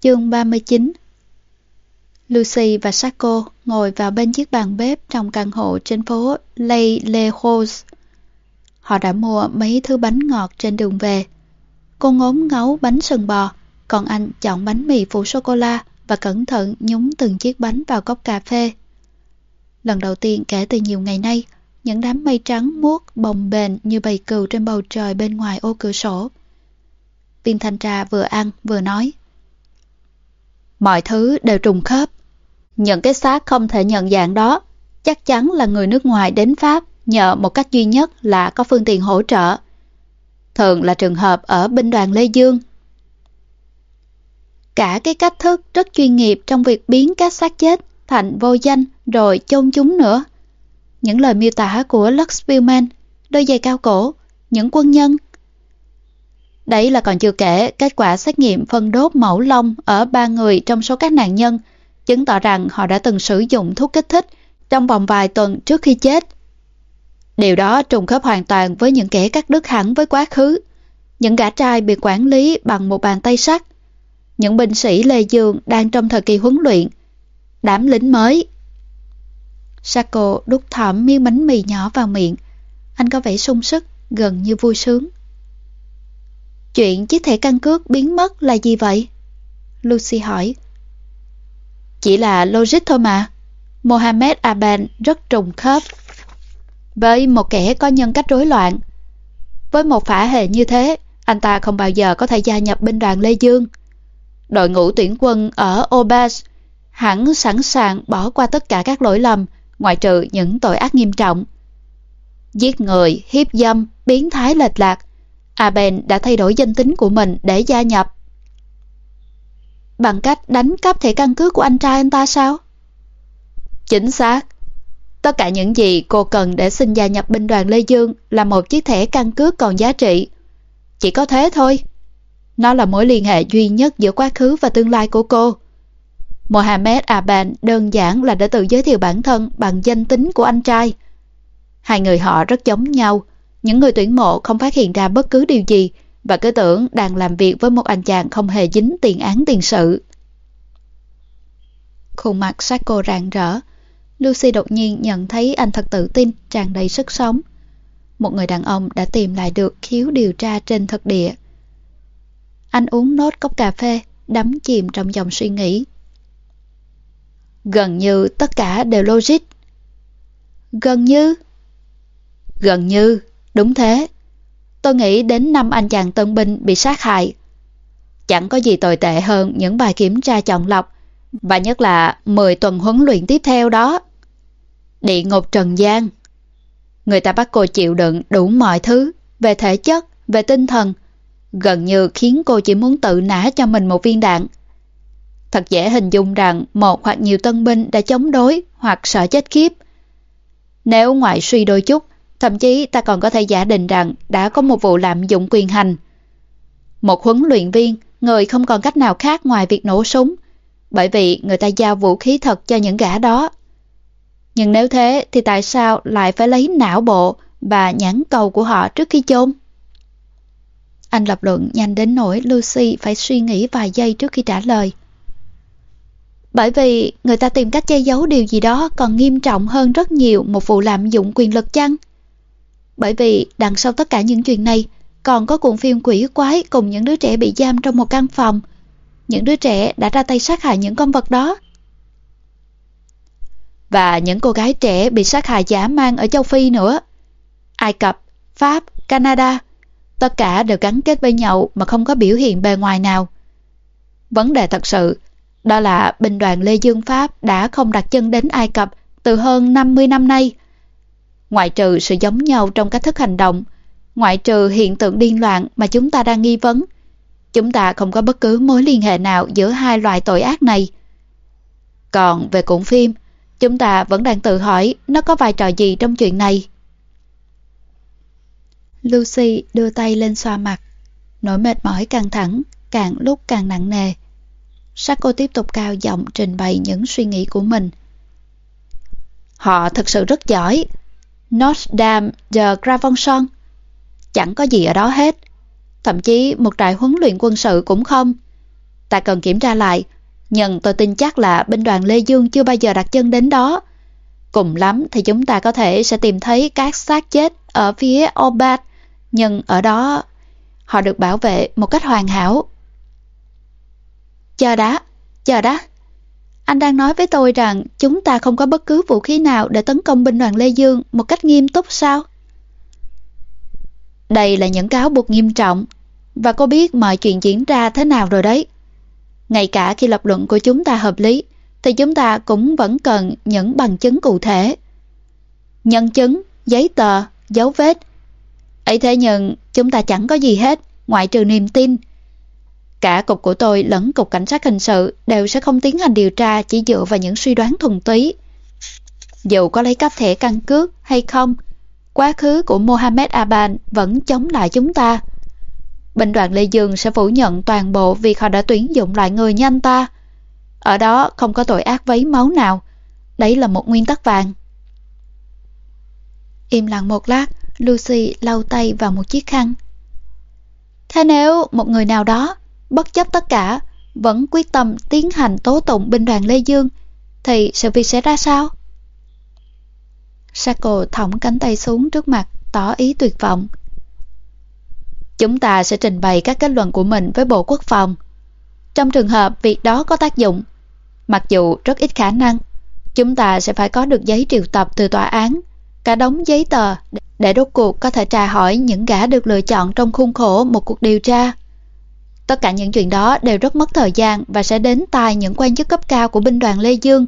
Chương 39 Lucy và Sako ngồi vào bên chiếc bàn bếp trong căn hộ trên phố Lay Le Rose. Họ đã mua mấy thứ bánh ngọt trên đường về. Cô ngốm ngấu bánh sừng bò, còn anh chọn bánh mì phủ sô-cô-la và cẩn thận nhúng từng chiếc bánh vào cốc cà phê. Lần đầu tiên kể từ nhiều ngày nay, những đám mây trắng muốt bồng bềnh như bầy cừu trên bầu trời bên ngoài ô cửa sổ. Viên thanh tra vừa ăn vừa nói. Mọi thứ đều trùng khớp. Những cái xác không thể nhận dạng đó chắc chắn là người nước ngoài đến Pháp nhờ một cách duy nhất là có phương tiện hỗ trợ. Thường là trường hợp ở binh đoàn Lê Dương. Cả cái cách thức rất chuyên nghiệp trong việc biến các xác chết thành vô danh rồi chôn chúng nữa. Những lời miêu tả của Lux Spielman, đôi giày cao cổ, những quân nhân. Đấy là còn chưa kể kết quả xét nghiệm phân đốt mẫu lông ở ba người trong số các nạn nhân, chứng tỏ rằng họ đã từng sử dụng thuốc kích thích trong vòng vài tuần trước khi chết. Điều đó trùng khớp hoàn toàn với những kẻ cắt đứt hẳn với quá khứ. Những gã trai bị quản lý bằng một bàn tay sắt. Những binh sĩ Lê Dương đang trong thời kỳ huấn luyện. Đám lính mới. Sako đút thỏm miếng bánh mì nhỏ vào miệng. Anh có vẻ sung sức, gần như vui sướng. Chuyện chiếc thẻ căn cước biến mất là gì vậy? Lucy hỏi. Chỉ là logic thôi mà. Mohamed Aben rất trùng khớp với một kẻ có nhân cách rối loạn. Với một phả hệ như thế, anh ta không bao giờ có thể gia nhập binh đoàn Lê Dương. Đội ngũ tuyển quân ở Obas hẳn sẵn sàng bỏ qua tất cả các lỗi lầm, ngoại trừ những tội ác nghiêm trọng. Giết người, hiếp dâm, biến thái lệch lạc, Aben đã thay đổi danh tính của mình để gia nhập. Bằng cách đánh cắp thẻ căn cước của anh trai anh ta sao? Chính xác. Tất cả những gì cô cần để xin gia nhập binh đoàn Lê Dương là một chiếc thẻ căn cước còn giá trị. Chỉ có thế thôi. Nó là mối liên hệ duy nhất giữa quá khứ và tương lai của cô. Mohammed Aban đơn giản là đã tự giới thiệu bản thân bằng danh tính của anh trai. Hai người họ rất giống nhau. Những người tuyển mộ không phát hiện ra bất cứ điều gì và cứ tưởng đang làm việc với một anh chàng không hề dính tiền án tiền sự. Khuôn mặt Sako rạng rỡ. Lucy đột nhiên nhận thấy anh thật tự tin, tràn đầy sức sống. Một người đàn ông đã tìm lại được khiếu điều tra trên thực địa. Anh uống nốt cốc cà phê, đắm chìm trong dòng suy nghĩ. Gần như tất cả đều logic. Gần như? Gần như, đúng thế. Tôi nghĩ đến năm anh chàng tân binh bị sát hại. Chẳng có gì tồi tệ hơn những bài kiểm tra chọn lọc và nhất là 10 tuần huấn luyện tiếp theo đó. Địa ngục trần gian. Người ta bắt cô chịu đựng đủ mọi thứ, về thể chất, về tinh thần, gần như khiến cô chỉ muốn tự nã cho mình một viên đạn. Thật dễ hình dung rằng một hoặc nhiều tân binh đã chống đối hoặc sợ chết khiếp. Nếu ngoại suy đôi chút, thậm chí ta còn có thể giả định rằng đã có một vụ lạm dụng quyền hành. Một huấn luyện viên, người không còn cách nào khác ngoài việc nổ súng, bởi vì người ta giao vũ khí thật cho những gã đó. Nhưng nếu thế thì tại sao lại phải lấy não bộ và nhãn cầu của họ trước khi chôn? Anh lập luận nhanh đến nỗi Lucy phải suy nghĩ vài giây trước khi trả lời. Bởi vì người ta tìm cách che giấu điều gì đó còn nghiêm trọng hơn rất nhiều một vụ lạm dụng quyền lực chăng? Bởi vì đằng sau tất cả những chuyện này còn có cuộn phim quỷ quái cùng những đứa trẻ bị giam trong một căn phòng. Những đứa trẻ đã ra tay sát hại những con vật đó. Và những cô gái trẻ bị sát hại giả mang ở châu Phi nữa. Ai Cập, Pháp, Canada, tất cả đều gắn kết với nhau mà không có biểu hiện bề ngoài nào. Vấn đề thật sự đó là binh đoàn Lê Dương Pháp đã không đặt chân đến Ai Cập từ hơn 50 năm nay. Ngoại trừ sự giống nhau trong cách thức hành động, ngoại trừ hiện tượng điên loạn mà chúng ta đang nghi vấn, chúng ta không có bất cứ mối liên hệ nào giữa hai loại tội ác này. Còn về cuộn phim, chúng ta vẫn đang tự hỏi nó có vai trò gì trong chuyện này. Lucy đưa tay lên xoa mặt, nỗi mệt mỏi căng thẳng, càng lúc càng nặng nề. Sako tiếp tục cao giọng trình bày những suy nghĩ của mình. Họ thật sự rất giỏi. Notre Dame de Gravenson. Chẳng có gì ở đó hết. Thậm chí một trại huấn luyện quân sự cũng không. Ta cần kiểm tra lại, nhưng tôi tin chắc là binh đoàn Lê Dương chưa bao giờ đặt chân đến đó. Cùng lắm thì chúng ta có thể sẽ tìm thấy các xác chết ở phía Obat, nhưng ở đó họ được bảo vệ một cách hoàn hảo. Chờ đã, chờ đã. Anh đang nói với tôi rằng chúng ta không có bất cứ vũ khí nào để tấn công binh đoàn Lê Dương một cách nghiêm túc sao? Đây là những cáo buộc nghiêm trọng và cô biết mọi chuyện diễn ra thế nào rồi đấy. Ngay cả khi lập luận của chúng ta hợp lý thì chúng ta cũng vẫn cần những bằng chứng cụ thể. Nhân chứng, giấy tờ, dấu vết. ấy thế nhưng chúng ta chẳng có gì hết ngoại trừ niềm tin. Cả cục của tôi lẫn cục cảnh sát hình sự đều sẽ không tiến hành điều tra chỉ dựa vào những suy đoán thuần túy. Dù có lấy cấp thẻ căn cước hay không, quá khứ của Mohammed Aban vẫn chống lại chúng ta. Binh đoàn Lê Dương sẽ phủ nhận toàn bộ việc họ đã tuyển dụng loại người như anh ta. Ở đó không có tội ác vấy máu nào. Đấy là một nguyên tắc vàng. Im lặng một lát, Lucy lau tay vào một chiếc khăn. Thế nếu một người nào đó, bất chấp tất cả, vẫn quyết tâm tiến hành tố tụng binh đoàn Lê Dương, thì sự việc sẽ ra sao? Sako thõng cánh tay xuống trước mặt, tỏ ý tuyệt vọng. Chúng ta sẽ trình bày các kết luận của mình với Bộ Quốc phòng. Trong trường hợp việc đó có tác dụng, mặc dù rất ít khả năng, chúng ta sẽ phải có được giấy triệu tập từ tòa án, cả đống giấy tờ để đốt cuộc có thể tra hỏi những gã được lựa chọn trong khuôn khổ một cuộc điều tra. Tất cả những chuyện đó đều rất mất thời gian và sẽ đến tai những quan chức cấp cao của binh đoàn Lê Dương,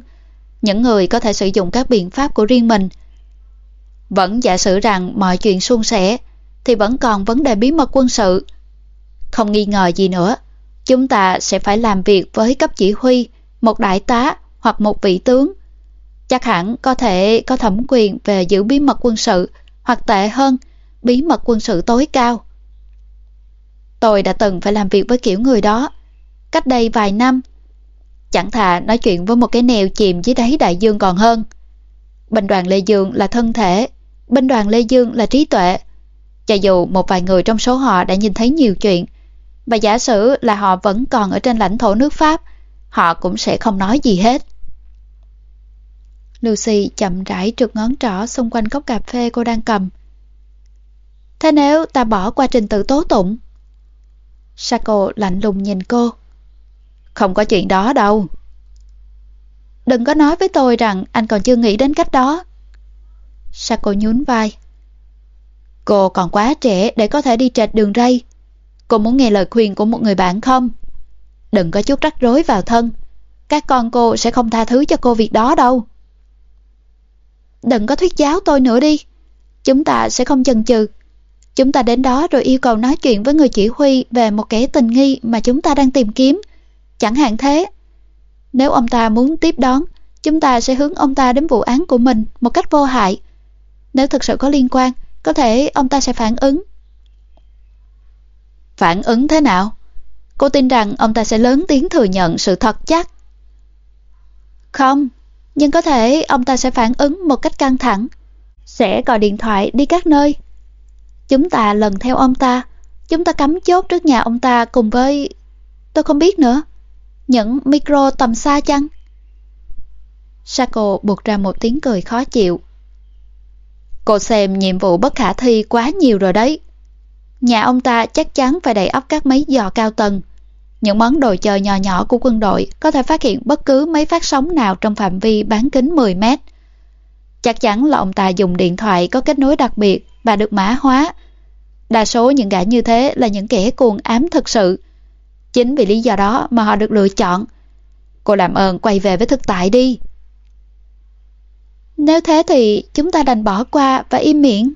những người có thể sử dụng các biện pháp của riêng mình. Vẫn giả sử rằng mọi chuyện suôn sẻ, thì vẫn còn vấn đề bí mật quân sự. Không nghi ngờ gì nữa, chúng ta sẽ phải làm việc với cấp chỉ huy, một đại tá hoặc một vị tướng. Chắc hẳn có thể có thẩm quyền về giữ bí mật quân sự hoặc tệ hơn, bí mật quân sự tối cao. Tôi đã từng phải làm việc với kiểu người đó, cách đây vài năm. Chẳng thà nói chuyện với một cái nèo chìm dưới đáy đại dương còn hơn. Binh đoàn Lê Dương là thân thể, binh đoàn Lê Dương là trí tuệ. Cho dù một vài người trong số họ đã nhìn thấy nhiều chuyện, và giả sử là họ vẫn còn ở trên lãnh thổ nước Pháp, họ cũng sẽ không nói gì hết. Lucy chậm rãi trượt ngón trỏ xung quanh cốc cà phê cô đang cầm. Thế nếu ta bỏ qua trình tự tố tụng? Sako lạnh lùng nhìn cô. Không có chuyện đó đâu. Đừng có nói với tôi rằng anh còn chưa nghĩ đến cách đó. Sako nhún vai. Cô còn quá trẻ để có thể đi trệt đường ray. Cô muốn nghe lời khuyên của một người bạn không? Đừng có chút rắc rối vào thân. Các con cô sẽ không tha thứ cho cô việc đó đâu. Đừng có thuyết giáo tôi nữa đi. Chúng ta sẽ không chần chừ. Chúng ta đến đó rồi yêu cầu nói chuyện với người chỉ huy về một kẻ tình nghi mà chúng ta đang tìm kiếm. Chẳng hạn thế. Nếu ông ta muốn tiếp đón, chúng ta sẽ hướng ông ta đến vụ án của mình một cách vô hại. Nếu thực sự có liên quan, có thể ông ta sẽ phản ứng. Phản ứng thế nào? Cô tin rằng ông ta sẽ lớn tiếng thừa nhận sự thật chắc. Không, nhưng có thể ông ta sẽ phản ứng một cách căng thẳng, sẽ gọi điện thoại đi các nơi. Chúng ta lần theo ông ta, chúng ta cắm chốt trước nhà ông ta cùng với... Tôi không biết nữa. Những micro tầm xa chăng? Sako buộc ra một tiếng cười khó chịu. Cô xem nhiệm vụ bất khả thi quá nhiều rồi đấy. Nhà ông ta chắc chắn phải đầy ắp các máy dò cao tầng. Những món đồ chơi nhỏ nhỏ của quân đội có thể phát hiện bất cứ máy phát sóng nào trong phạm vi bán kính 10 mét. Chắc chắn là ông ta dùng điện thoại có kết nối đặc biệt và được mã hóa. Đa số những gã như thế là những kẻ cuồng ám thực sự. Chính vì lý do đó mà họ được lựa chọn. Cô làm ơn quay về với thực tại đi. Nếu thế thì chúng ta đành bỏ qua và im miệng.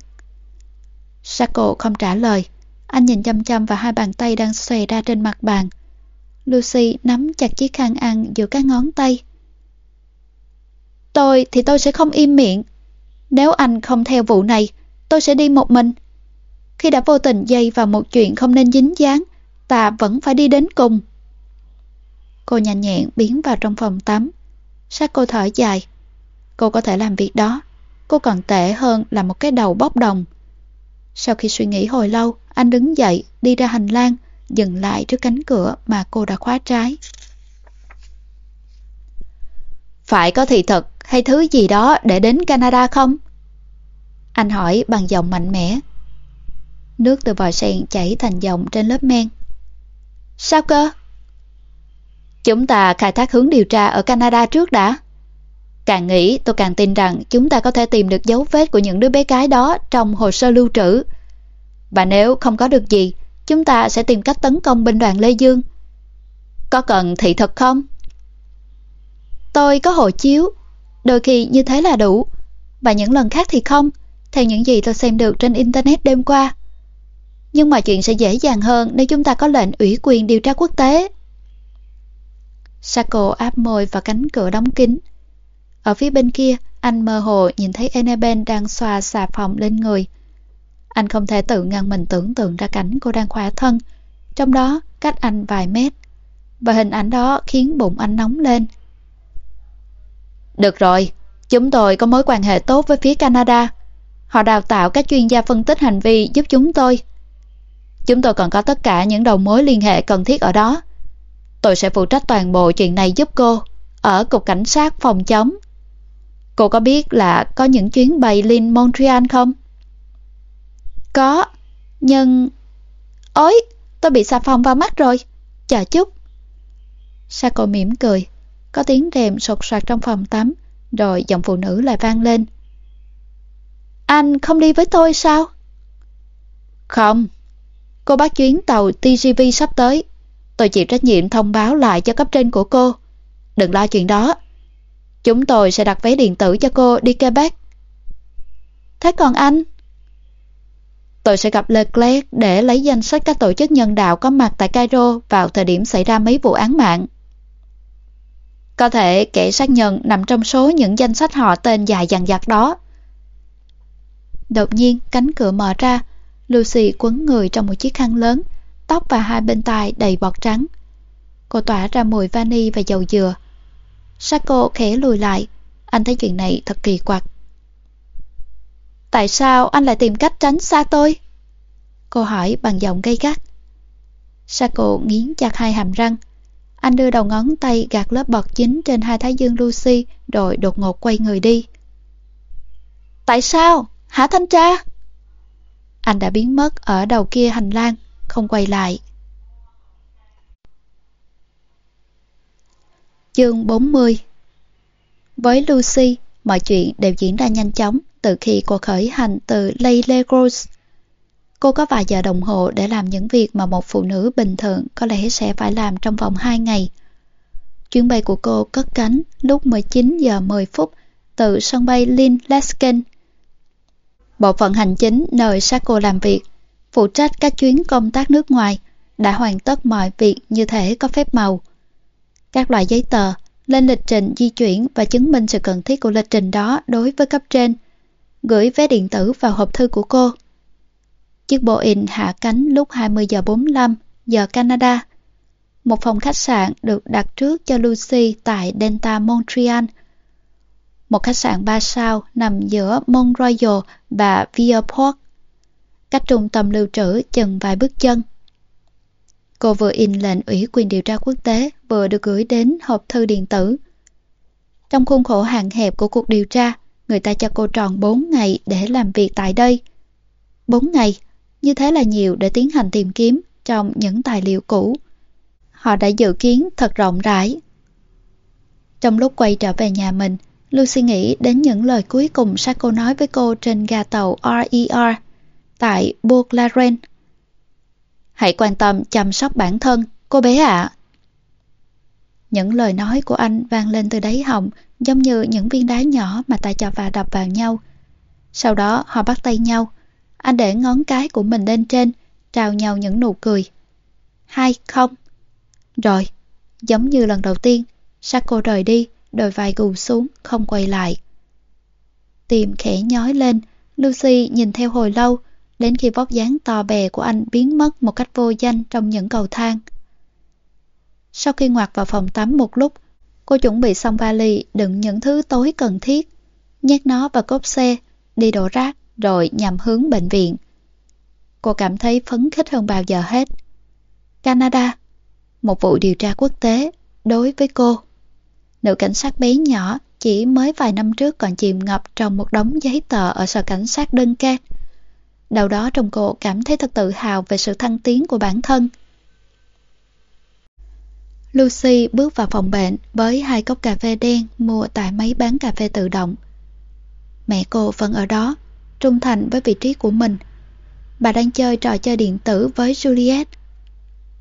Sako không trả lời. Anh nhìn chăm chăm vào hai bàn tay đang xòe ra trên mặt bàn. Lucy nắm chặt chiếc khăn ăn giữa các ngón tay. Tôi thì tôi sẽ không im miệng. Nếu anh không theo vụ này, tôi sẽ đi một mình. Khi đã vô tình dây vào một chuyện không nên dính dáng, ta vẫn phải đi đến cùng. Cô nhanh nhẹn biến vào trong phòng tắm. Sát cô thở dài. Cô có thể làm việc đó. Cô còn tệ hơn là một cái đầu bốc đồng. Sau khi suy nghĩ hồi lâu, anh đứng dậy, đi ra hành lang, dừng lại trước cánh cửa mà cô đã khóa trái. Phải có thị thực hay thứ gì đó để đến Canada không? Anh hỏi bằng giọng mạnh mẽ. Nước từ vòi sen chảy thành dòng trên lớp men. Sao cơ? Chúng ta khai thác hướng điều tra ở Canada trước đã. Càng nghĩ tôi càng tin rằng chúng ta có thể tìm được dấu vết của những đứa bé gái đó trong hồ sơ lưu trữ. Và nếu không có được gì, chúng ta sẽ tìm cách tấn công binh đoàn Lê Dương. Có cần thị thực không? Tôi có hộ chiếu, đôi khi như thế là đủ, và những lần khác thì không, theo những gì tôi xem được trên Internet đêm qua. Nhưng mà chuyện sẽ dễ dàng hơn nếu chúng ta có lệnh ủy quyền điều tra quốc tế. Sako áp môi vào cánh cửa đóng kín. Ở phía bên kia, anh mơ hồ nhìn thấy Eneben đang xoa xà phòng lên người. Anh không thể tự ngăn mình tưởng tượng ra cảnh cô đang khỏa thân, trong đó cách anh vài mét. Và hình ảnh đó khiến bụng anh nóng lên. Được rồi, chúng tôi có mối quan hệ tốt với phía Canada. Họ đào tạo các chuyên gia phân tích hành vi giúp chúng tôi. Chúng tôi còn có tất cả những đầu mối liên hệ cần thiết ở đó. Tôi sẽ phụ trách toàn bộ chuyện này giúp cô ở Cục Cảnh sát phòng chống. Cô có biết là có những chuyến bay lên Montreal không? Có, nhưng... Ôi, tôi bị xà phòng vào mắt rồi. Chờ chút. Sako mỉm cười. Có tiếng rèm sột soạt trong phòng tắm, rồi giọng phụ nữ lại vang lên. Anh không đi với tôi sao? Không. Cô bắt chuyến tàu TGV sắp tới. Tôi chịu trách nhiệm thông báo lại cho cấp trên của cô. Đừng lo chuyện đó. Chúng tôi sẽ đặt vé điện tử cho cô đi Quebec. Thế còn anh? Tôi sẽ gặp Leclerc để lấy danh sách các tổ chức nhân đạo có mặt tại Cairo vào thời điểm xảy ra mấy vụ án mạng. Có thể kẻ sát nhân nằm trong số những danh sách họ tên dài dằng dặc đó. Đột nhiên cánh cửa mở ra, Lucy quấn người trong một chiếc khăn lớn, tóc và hai bên tai đầy bọt trắng. Cô tỏa ra mùi vani và dầu dừa. Sako khẽ lùi lại, anh thấy chuyện này thật kỳ quặc. Tại sao anh lại tìm cách tránh xa tôi? Cô hỏi bằng giọng gay gắt. Sako nghiến chặt hai hàm răng. Anh đưa đầu ngón tay gạt lớp bọt chính trên hai thái dương Lucy rồi đột ngột quay người đi. Tại sao? Hả thanh tra? Anh đã biến mất ở đầu kia hành lang, không quay lại. Chương 40 Với Lucy, mọi chuyện đều diễn ra nhanh chóng từ khi cô khởi hành từ Ley Gross. Cô có vài giờ đồng hồ để làm những việc mà một phụ nữ bình thường có lẽ sẽ phải làm trong vòng 2 ngày. Chuyến bay của cô cất cánh lúc 19 giờ 10 phút từ sân bay Lynn Lesken. Bộ phận hành chính nơi Sako làm việc, phụ trách các chuyến công tác nước ngoài, đã hoàn tất mọi việc như thể có phép màu. Các loại giấy tờ, lên lịch trình di chuyển và chứng minh sự cần thiết của lịch trình đó đối với cấp trên, gửi vé điện tử vào hộp thư của cô. Chiếc Boeing hạ cánh lúc 20 giờ 45 giờ Canada. Một phòng khách sạn được đặt trước cho Lucy tại Delta Montreal. Một khách sạn 3 sao nằm giữa Mont Royal và Viaport, cách trung tâm lưu trữ chừng vài bước chân. Cô vừa in lệnh ủy quyền điều tra quốc tế vừa được gửi đến hộp thư điện tử. Trong khuôn khổ hạn hẹp của cuộc điều tra, người ta cho cô tròn 4 ngày để làm việc tại đây. 4 ngày, như thế là nhiều để tiến hành tìm kiếm trong những tài liệu cũ. Họ đã dự kiến thật rộng rãi. Trong lúc quay trở về nhà mình, Lucy nghĩ đến những lời cuối cùng Sako nói với cô trên ga tàu RER tại Bourg la Reine. Hãy quan tâm chăm sóc bản thân, cô bé ạ. Những lời nói của anh vang lên từ đáy họng giống như những viên đá nhỏ mà ta cho và đập vào nhau. Sau đó họ bắt tay nhau. Anh để ngón cái của mình lên trên, trao nhau những nụ cười. Hai không. Rồi, giống như lần đầu tiên, Sako rời đi, đôi vai gù xuống, không quay lại. Tim khẽ nhói lên, Lucy nhìn theo hồi lâu, đến khi vóc dáng to bè của anh biến mất một cách vô danh trong những cầu thang. Sau khi ngoặt vào phòng tắm một lúc, cô chuẩn bị xong vali đựng những thứ tối cần thiết, nhét nó vào cốp xe, đi đổ rác rồi nhằm hướng bệnh viện. Cô cảm thấy phấn khích hơn bao giờ hết. Canada. Một vụ điều tra quốc tế đối với cô. Nữ cảnh sát bé nhỏ chỉ mới vài năm trước còn chìm ngập trong một đống giấy tờ ở sở cảnh sát đơn Duncan. Đầu đó trong cô cảm thấy thật tự hào về sự thăng tiến của bản thân. Lucy bước vào phòng bệnh với hai cốc cà phê đen mua tại máy bán cà phê tự động. Mẹ cô vẫn ở đó, trung thành với vị trí của mình. Bà đang chơi trò chơi điện tử với Juliet.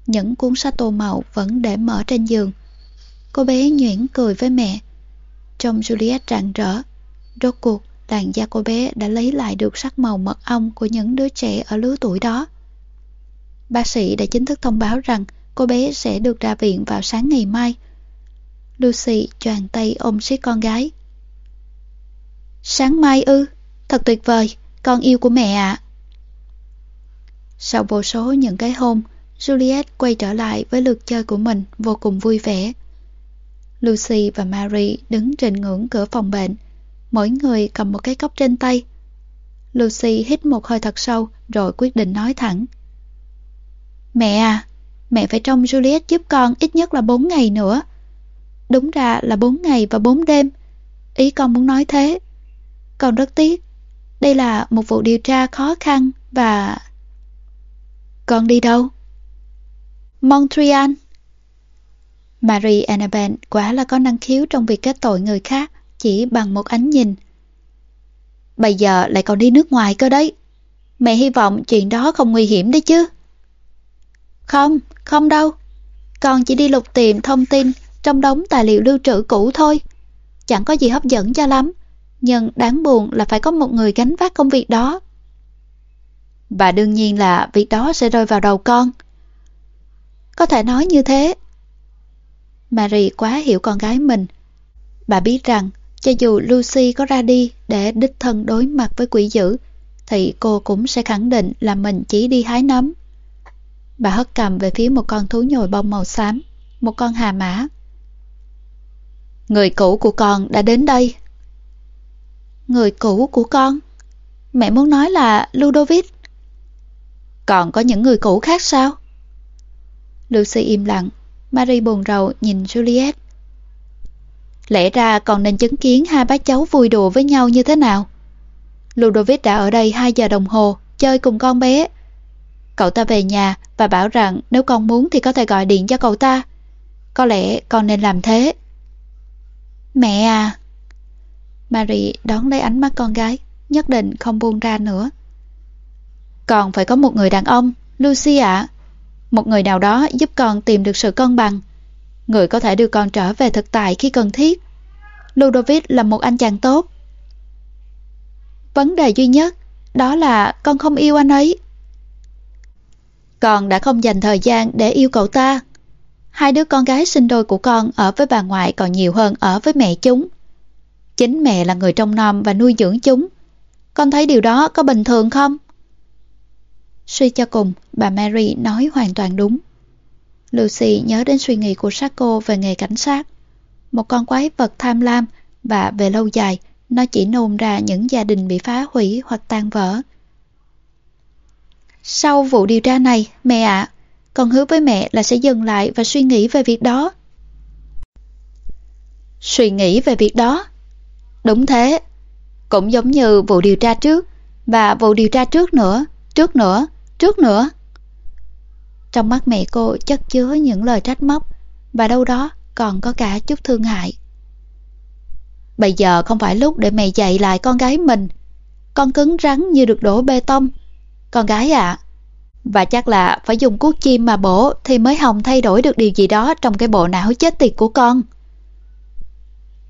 Những cuốn sách tô màu vẫn để mở trên giường. Cô bé nhuyễn cười với mẹ. Trông Juliet rạng rỡ. Rốt cuộc, làn da cô bé đã lấy lại được sắc màu mật ong của những đứa trẻ ở lứa tuổi đó. Bác sĩ đã chính thức thông báo rằng cô bé sẽ được ra viện vào sáng ngày mai. Lucy choàng tay ôm siết con gái. Sáng mai ư, thật tuyệt vời, con yêu của mẹ ạ. Sau vô số những cái hôn, Juliet quay trở lại với lượt chơi của mình vô cùng vui vẻ. Lucy và Mary đứng trên ngưỡng cửa phòng bệnh, mỗi người cầm một cái cốc trên tay. Lucy hít một hơi thật sâu rồi quyết định nói thẳng. Mẹ à, mẹ phải trông Juliet giúp con ít nhất là 4 ngày nữa. Đúng ra là 4 ngày và 4 đêm. Ý con muốn nói thế. Con rất tiếc. Đây là một vụ điều tra khó khăn và... Con đi đâu? Montreal. Marie Annabelle quả là có năng khiếu trong việc kết tội người khác chỉ bằng một ánh nhìn. Bây giờ lại còn đi nước ngoài cơ đấy. Mẹ hy vọng chuyện đó không nguy hiểm đấy chứ. Không, không đâu. Con chỉ đi lục tìm thông tin trong đống tài liệu lưu trữ cũ thôi. Chẳng có gì hấp dẫn cho lắm. Nhưng đáng buồn là phải có một người gánh vác công việc đó. Và đương nhiên là việc đó sẽ rơi vào đầu con. Có thể nói như thế. Marie quá hiểu con gái mình. Bà biết rằng cho dù Lucy có ra đi để đích thân đối mặt với quỷ dữ, thì cô cũng sẽ khẳng định là mình chỉ đi hái nấm. Bà hất cầm về phía một con thú nhồi bông màu xám, một con hà mã. Người cũ của con đã đến đây. Người cũ của con? Mẹ muốn nói là Ludovic. Còn có những người cũ khác sao? Lucy im lặng, Marie buồn rầu nhìn Juliet. Lẽ ra còn nên chứng kiến hai bác cháu vui đùa với nhau như thế nào. Ludovic đã ở đây 2 giờ đồng hồ, chơi cùng con bé. Cậu ta về nhà và bảo rằng nếu con muốn thì có thể gọi điện cho cậu ta. Có lẽ con nên làm thế. Mẹ à! Marie đón lấy ánh mắt con gái, nhất định không buông ra nữa. Còn phải có một người đàn ông, Lucy ạ. Một người nào đó giúp con tìm được sự cân bằng. Người có thể đưa con trở về thực tại khi cần thiết. Ludovic là một anh chàng tốt. Vấn đề duy nhất, đó là con không yêu anh ấy. Con đã không dành thời gian để yêu cậu ta. Hai đứa con gái sinh đôi của con ở với bà ngoại còn nhiều hơn ở với mẹ chúng. Chính mẹ là người trông nom và nuôi dưỡng chúng. Con thấy điều đó có bình thường không? Suy cho cùng, bà Mary nói hoàn toàn đúng. Lucy nhớ đến suy nghĩ của Sacco về nghề cảnh sát. Một con quái vật tham lam và về lâu dài, nó chỉ nôn ra những gia đình bị phá hủy hoặc tan vỡ. Sau vụ điều tra này, mẹ ạ, con hứa với mẹ là sẽ dừng lại và suy nghĩ về việc đó. Suy nghĩ về việc đó? Đúng thế. Cũng giống như vụ điều tra trước, và vụ điều tra trước nữa, trước nữa, trước nữa. Trong mắt mẹ cô chất chứa những lời trách móc, và đâu đó còn có cả chút thương hại. Bây giờ không phải lúc để mẹ dạy lại con gái mình. Con cứng rắn như được đổ bê tông. Con gái ạ, và chắc là phải dùng cuốc chim mà bổ thì mới hồng thay đổi được điều gì đó trong cái bộ não chết tiệt của con.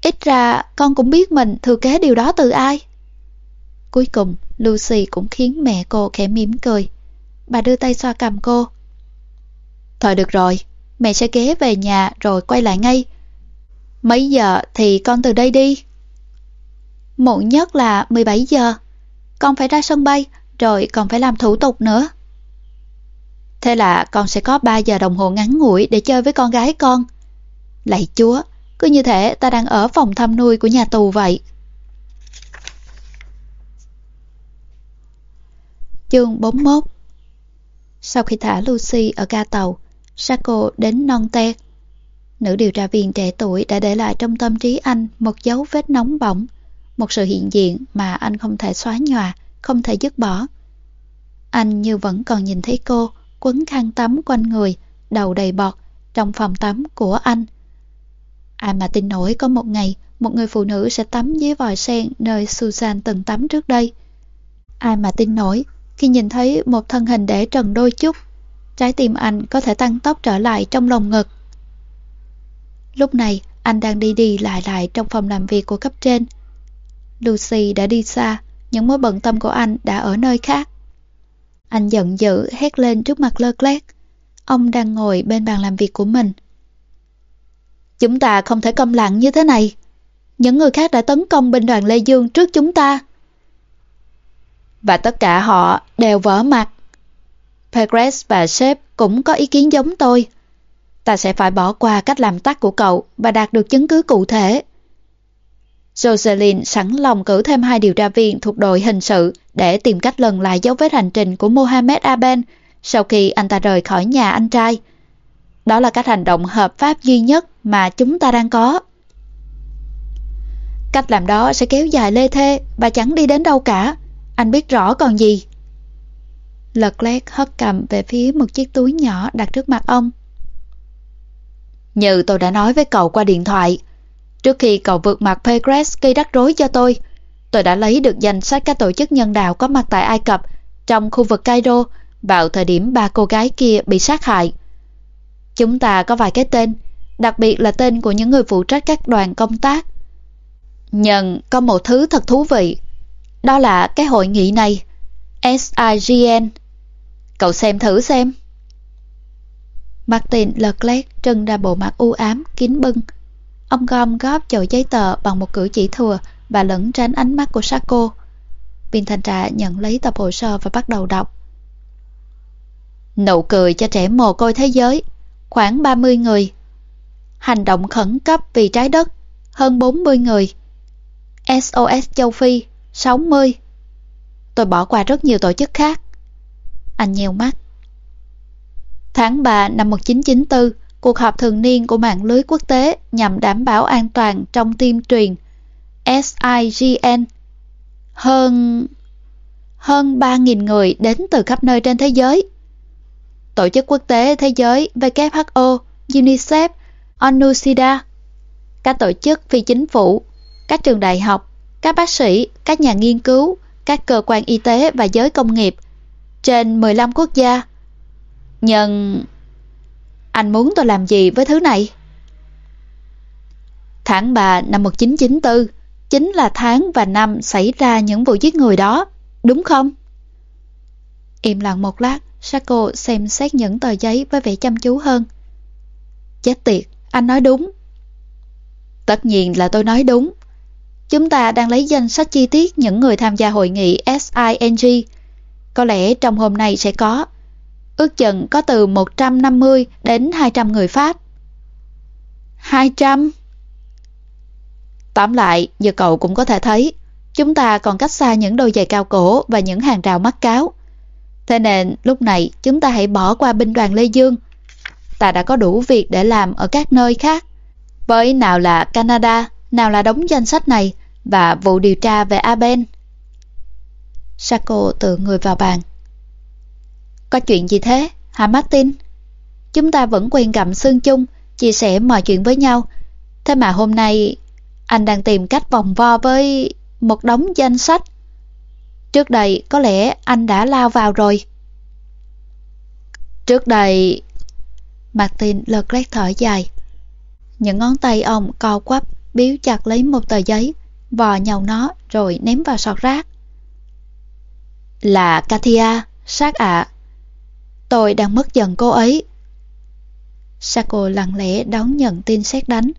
Ít ra con cũng biết mình thừa kế điều đó từ ai. Cuối cùng, Lucy cũng khiến mẹ cô khẽ mỉm cười. Bà đưa tay xoa cầm cô. Thôi được rồi, mẹ sẽ ghé về nhà rồi quay lại ngay. Mấy giờ thì con từ đây đi? Muộn nhất là 17 giờ. Con phải ra sân bay, rồi còn phải làm thủ tục nữa. Thế là con sẽ có 3 giờ đồng hồ ngắn ngủi để chơi với con gái con. Lạy chúa, cứ như thể ta đang ở phòng thăm nuôi của nhà tù vậy. Chương 41 sau khi thả Lucy ở ga tàu, Sako đến non te. Nữ điều tra viên trẻ tuổi đã để lại trong tâm trí anh một dấu vết nóng bỏng, một sự hiện diện mà anh không thể xóa nhòa, không thể dứt bỏ. Anh như vẫn còn nhìn thấy cô, quấn khăn tắm quanh người, đầu đầy bọt, trong phòng tắm của anh. Ai mà tin nổi có một ngày, một người phụ nữ sẽ tắm dưới vòi sen nơi Susan từng tắm trước đây. Ai mà tin nổi, khi nhìn thấy một thân hình để trần đôi chút, trái tim anh có thể tăng tốc trở lại trong lồng ngực. Lúc này, anh đang đi đi lại lại trong phòng làm việc của cấp trên. Lucy đã đi xa, những mối bận tâm của anh đã ở nơi khác. Anh giận dữ hét lên trước mặt Leclerc. Ông đang ngồi bên bàn làm việc của mình. Chúng ta không thể câm lặng như thế này. Những người khác đã tấn công binh đoàn Lê Dương trước chúng ta. Và tất cả họ đều vỡ mặt. Pegres và sếp cũng có ý kiến giống tôi. Ta sẽ phải bỏ qua cách làm tắt của cậu và đạt được chứng cứ cụ thể. Jocelyn sẵn lòng cử thêm hai điều tra viên thuộc đội hình sự để tìm cách lần lại dấu vết hành trình của Mohamed Aben sau khi anh ta rời khỏi nhà anh trai. Đó là cách hành động hợp pháp duy nhất mà chúng ta đang có. Cách làm đó sẽ kéo dài lê thê và chẳng đi đến đâu cả. Anh biết rõ còn gì. Lật lét hất cầm về phía một chiếc túi nhỏ đặt trước mặt ông. Như tôi đã nói với cậu qua điện thoại, trước khi cậu vượt mặt Pegres gây rắc rối cho tôi, tôi đã lấy được danh sách các tổ chức nhân đạo có mặt tại Ai Cập trong khu vực Cairo vào thời điểm ba cô gái kia bị sát hại. Chúng ta có vài cái tên, đặc biệt là tên của những người phụ trách các đoàn công tác. Nhận có một thứ thật thú vị, đó là cái hội nghị này, SIGN. Cậu xem thử xem. Martin lét, trưng ra bộ mặt u ám, kín bưng. Ông gom góp chậu giấy tờ bằng một cử chỉ thừa và lẫn tránh ánh mắt của Sako. Viên thanh trà nhận lấy tập hồ sơ và bắt đầu đọc. Nụ cười cho trẻ mồ côi thế giới, khoảng 30 người. Hành động khẩn cấp vì trái đất, hơn 40 người. SOS châu Phi, 60. Tôi bỏ qua rất nhiều tổ chức khác. Anh nheo mắt. Tháng 3 năm 1994, cuộc họp thường niên của mạng lưới quốc tế nhằm đảm bảo an toàn trong tiêm truyền SIGN. Hơn... hơn 3.000 người đến từ khắp nơi trên thế giới. Tổ chức Quốc tế Thế giới WHO, UNICEF, ONUSIDA, các tổ chức phi chính phủ, các trường đại học, các bác sĩ, các nhà nghiên cứu, các cơ quan y tế và giới công nghiệp trên 15 quốc gia. Nhưng anh muốn tôi làm gì với thứ này? Tháng 3 năm 1994 chính là tháng và năm xảy ra những vụ giết người đó, đúng không? Im lặng một lát, Sako xem xét những tờ giấy với vẻ chăm chú hơn. Chết tiệt, anh nói đúng. Tất nhiên là tôi nói đúng. Chúng ta đang lấy danh sách chi tiết những người tham gia hội nghị SING. Có lẽ trong hôm nay sẽ có. Ước chừng có từ 150 đến 200 người Pháp. 200? Tóm lại, như cậu cũng có thể thấy, chúng ta còn cách xa những đôi giày cao cổ và những hàng rào mắt cáo. Thế nên lúc này chúng ta hãy bỏ qua binh đoàn Lê Dương. Ta đã có đủ việc để làm ở các nơi khác. Với nào là Canada, nào là đóng danh sách này và vụ điều tra về Aben. Sako tự người vào bàn. Có chuyện gì thế, hả Martin? Chúng ta vẫn quen gặm xương chung, chia sẻ mọi chuyện với nhau. Thế mà hôm nay anh đang tìm cách vòng vo với một đống danh sách Trước đây có lẽ anh đã lao vào rồi. Trước đây... Martin lật lét thở dài. Những ngón tay ông co quắp, biếu chặt lấy một tờ giấy, vò nhầu nó rồi ném vào sọt rác. Là Katia, sát ạ. Tôi đang mất dần cô ấy. Sako lặng lẽ đón nhận tin xét đánh.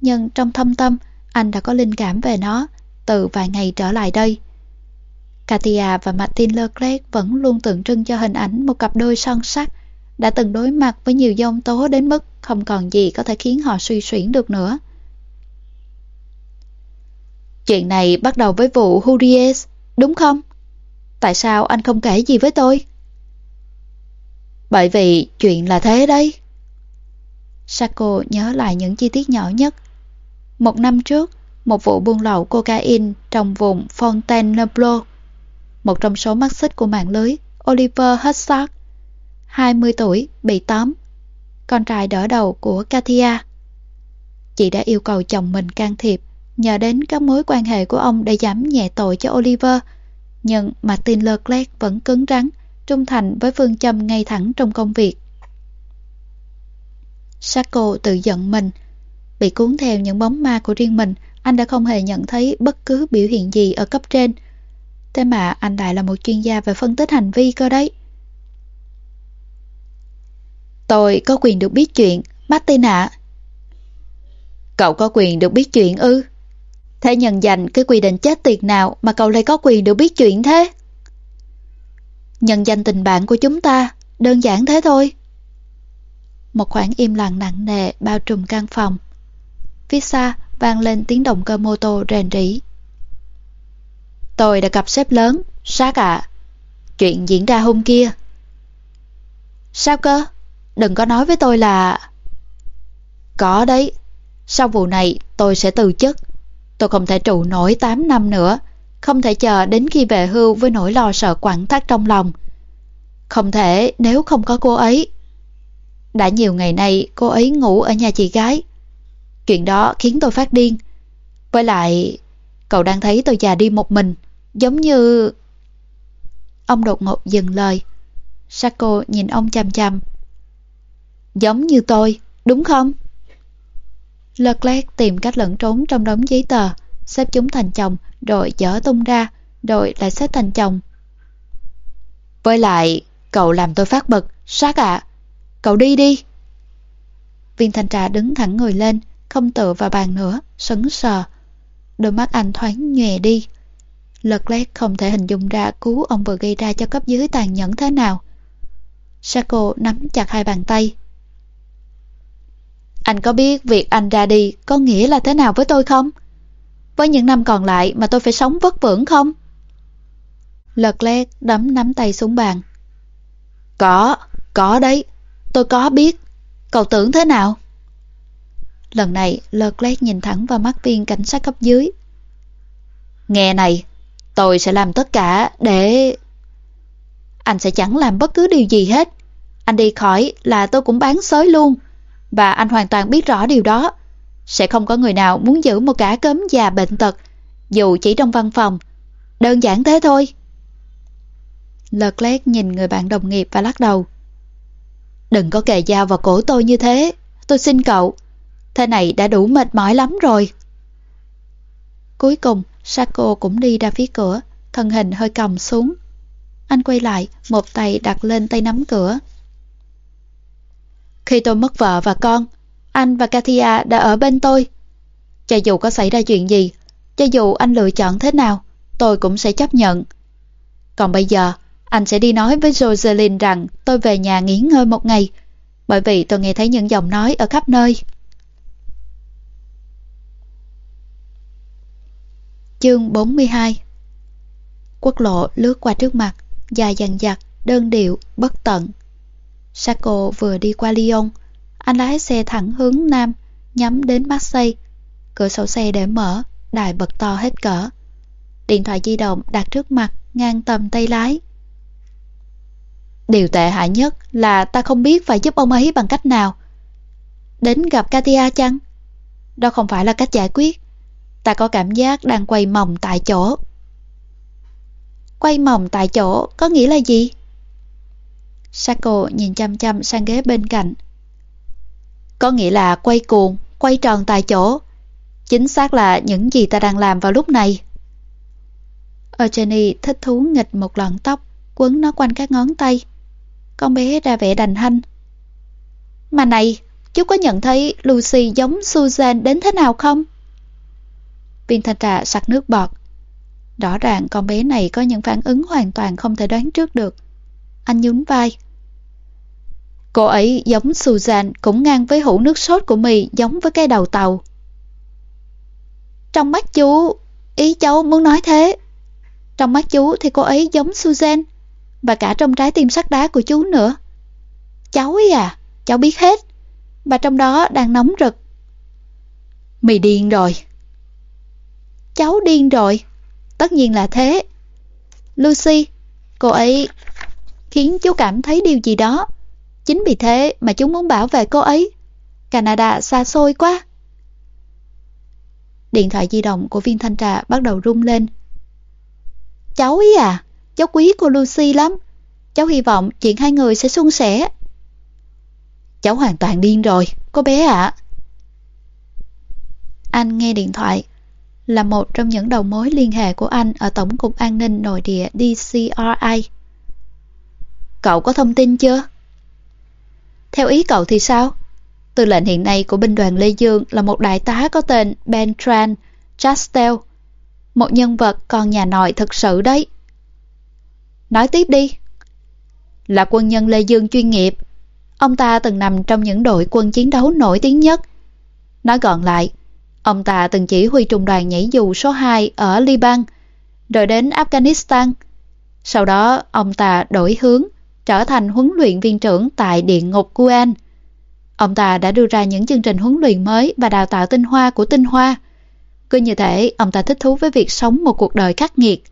Nhưng trong thâm tâm, anh đã có linh cảm về nó từ vài ngày trở lại đây. Katia và Martin Leclerc vẫn luôn tượng trưng cho hình ảnh một cặp đôi son sắc đã từng đối mặt với nhiều dông tố đến mức không còn gì có thể khiến họ suy xuyển được nữa. Chuyện này bắt đầu với vụ Hurries, đúng không? Tại sao anh không kể gì với tôi? Bởi vì chuyện là thế đấy. Sako nhớ lại những chi tiết nhỏ nhất. Một năm trước, một vụ buôn lậu cocaine trong vùng Fontainebleau. Một trong số mắt xích của mạng lưới, Oliver Hussard, 20 tuổi, bị tóm. Con trai đỡ đầu của Katia. Chị đã yêu cầu chồng mình can thiệp, nhờ đến các mối quan hệ của ông để giảm nhẹ tội cho Oliver. Nhưng Martin Leclerc vẫn cứng rắn, trung thành với phương châm ngay thẳng trong công việc. Sacco tự giận mình. Bị cuốn theo những bóng ma của riêng mình, anh đã không hề nhận thấy bất cứ biểu hiện gì ở cấp trên. Thế mà anh lại là một chuyên gia về phân tích hành vi cơ đấy. Tôi có quyền được biết chuyện, Martin ạ. Cậu có quyền được biết chuyện ư? Thế nhân dành cái quy định chết tiệt nào mà cậu lại có quyền được biết chuyện thế? Nhân danh tình bạn của chúng ta, đơn giản thế thôi. Một khoảng im lặng nặng nề bao trùm căn phòng. Phía xa vang lên tiếng động cơ mô tô rèn rỉ. Tôi đã gặp sếp lớn, sát ạ. Chuyện diễn ra hôm kia. Sao cơ? Đừng có nói với tôi là... Có đấy. Sau vụ này tôi sẽ từ chức. Tôi không thể trụ nổi 8 năm nữa. Không thể chờ đến khi về hưu với nỗi lo sợ quặn thắt trong lòng. Không thể nếu không có cô ấy. Đã nhiều ngày nay cô ấy ngủ ở nhà chị gái. Chuyện đó khiến tôi phát điên. Với lại, cậu đang thấy tôi già đi một mình, giống như... Ông đột ngột dừng lời. Sako nhìn ông chăm chăm. Giống như tôi, đúng không? Lật Leclerc tìm cách lẫn trốn trong đống giấy tờ, xếp chúng thành chồng, rồi dở tung ra, rồi lại xếp thành chồng. Với lại, cậu làm tôi phát bực, sát ạ. Cậu đi đi. Viên thanh trà đứng thẳng người lên, không tựa vào bàn nữa, sấn sờ. Đôi mắt anh thoáng nhòe đi. Lật lét không thể hình dung ra cứu ông vừa gây ra cho cấp dưới tàn nhẫn thế nào. Sako nắm chặt hai bàn tay. Anh có biết việc anh ra đi có nghĩa là thế nào với tôi không? Với những năm còn lại mà tôi phải sống vất vưởng không? Lật lét đấm nắm tay xuống bàn. Có, có đấy. Tôi có biết. Cậu tưởng thế nào? Lần này, Leclerc nhìn thẳng vào mắt viên cảnh sát cấp dưới. Nghe này, tôi sẽ làm tất cả để... Anh sẽ chẳng làm bất cứ điều gì hết. Anh đi khỏi là tôi cũng bán xới luôn. Và anh hoàn toàn biết rõ điều đó. Sẽ không có người nào muốn giữ một cả cấm già bệnh tật, dù chỉ trong văn phòng. Đơn giản thế thôi. Leclerc nhìn người bạn đồng nghiệp và lắc đầu. Đừng có kề dao vào cổ tôi như thế. Tôi xin cậu. Thế này đã đủ mệt mỏi lắm rồi. Cuối cùng, Sako cũng đi ra phía cửa, thân hình hơi còng xuống. Anh quay lại, một tay đặt lên tay nắm cửa. Khi tôi mất vợ và con, anh và Katia đã ở bên tôi. Cho dù có xảy ra chuyện gì, cho dù anh lựa chọn thế nào, tôi cũng sẽ chấp nhận. Còn bây giờ, anh sẽ đi nói với Jocelyn rằng tôi về nhà nghỉ ngơi một ngày, bởi vì tôi nghe thấy những dòng nói ở khắp nơi. Chương 42 Quốc lộ lướt qua trước mặt, dài dằn dặt, đơn điệu, bất tận. Sako vừa đi qua Lyon, anh lái xe thẳng hướng nam, nhắm đến Marseille. Cửa sổ xe để mở, đài bật to hết cỡ. Điện thoại di động đặt trước mặt, ngang tầm tay lái. Điều tệ hại nhất là ta không biết phải giúp ông ấy bằng cách nào. Đến gặp Katia chăng? Đó không phải là cách giải quyết. Ta có cảm giác đang quay mòng tại chỗ. Quay mòng tại chỗ có nghĩa là gì? Sako nhìn chăm chăm sang ghế bên cạnh. Có nghĩa là quay cuồng, quay tròn tại chỗ. Chính xác là những gì ta đang làm vào lúc này. Eugenie thích thú nghịch một lọn tóc, quấn nó quanh các ngón tay. Con bé ra vẻ đành hanh. Mà này, chú có nhận thấy Lucy giống Susan đến thế nào không? Viên thanh trà sặc nước bọt. Rõ ràng con bé này có những phản ứng hoàn toàn không thể đoán trước được. Anh nhún vai. Cô ấy giống Susan cũng ngang với hũ nước sốt của mì giống với cái đầu tàu. Trong mắt chú, ý cháu muốn nói thế. Trong mắt chú thì cô ấy giống Susan và cả trong trái tim sắt đá của chú nữa. Cháu ấy à, cháu biết hết. và trong đó đang nóng rực. Mì điên rồi. Cháu điên rồi. Tất nhiên là thế. Lucy, cô ấy khiến chú cảm thấy điều gì đó. Chính vì thế mà chúng muốn bảo vệ cô ấy. Canada xa xôi quá. Điện thoại di động của viên thanh trà bắt đầu rung lên. Cháu ý à, cháu quý cô Lucy lắm. Cháu hy vọng chuyện hai người sẽ suôn sẻ. Cháu hoàn toàn điên rồi, cô bé ạ. Anh nghe điện thoại là một trong những đầu mối liên hệ của anh ở Tổng cục An ninh Nội địa DCRI. Cậu có thông tin chưa? Theo ý cậu thì sao? Tư lệnh hiện nay của binh đoàn Lê Dương là một đại tá có tên Bertrand Chastel, một nhân vật con nhà nội thực sự đấy. Nói tiếp đi. Là quân nhân Lê Dương chuyên nghiệp, ông ta từng nằm trong những đội quân chiến đấu nổi tiếng nhất. Nói gọn lại, ông ta từng chỉ huy trung đoàn nhảy dù số 2 ở Liban, rồi đến Afghanistan. Sau đó, ông ta đổi hướng, trở thành huấn luyện viên trưởng tại địa ngục Guan. Ông ta đã đưa ra những chương trình huấn luyện mới và đào tạo tinh hoa của tinh hoa. Cứ như thể ông ta thích thú với việc sống một cuộc đời khắc nghiệt.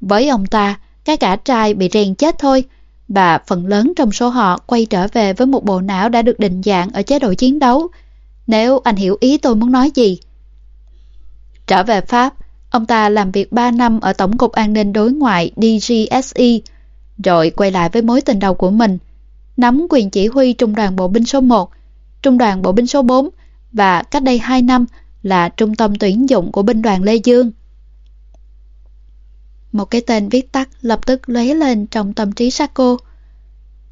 Với ông ta, cái cả trai bị rèn chết thôi, và phần lớn trong số họ quay trở về với một bộ não đã được định dạng ở chế độ chiến đấu. Nếu anh hiểu ý tôi muốn nói gì. Trở về Pháp, ông ta làm việc 3 năm ở Tổng cục An ninh Đối ngoại DGSI, rồi quay lại với mối tình đầu của mình, nắm quyền chỉ huy Trung đoàn Bộ binh số 1, Trung đoàn Bộ binh số 4 và cách đây 2 năm là Trung tâm tuyển dụng của binh đoàn Lê Dương. Một cái tên viết tắt lập tức lóe lên trong tâm trí Sako.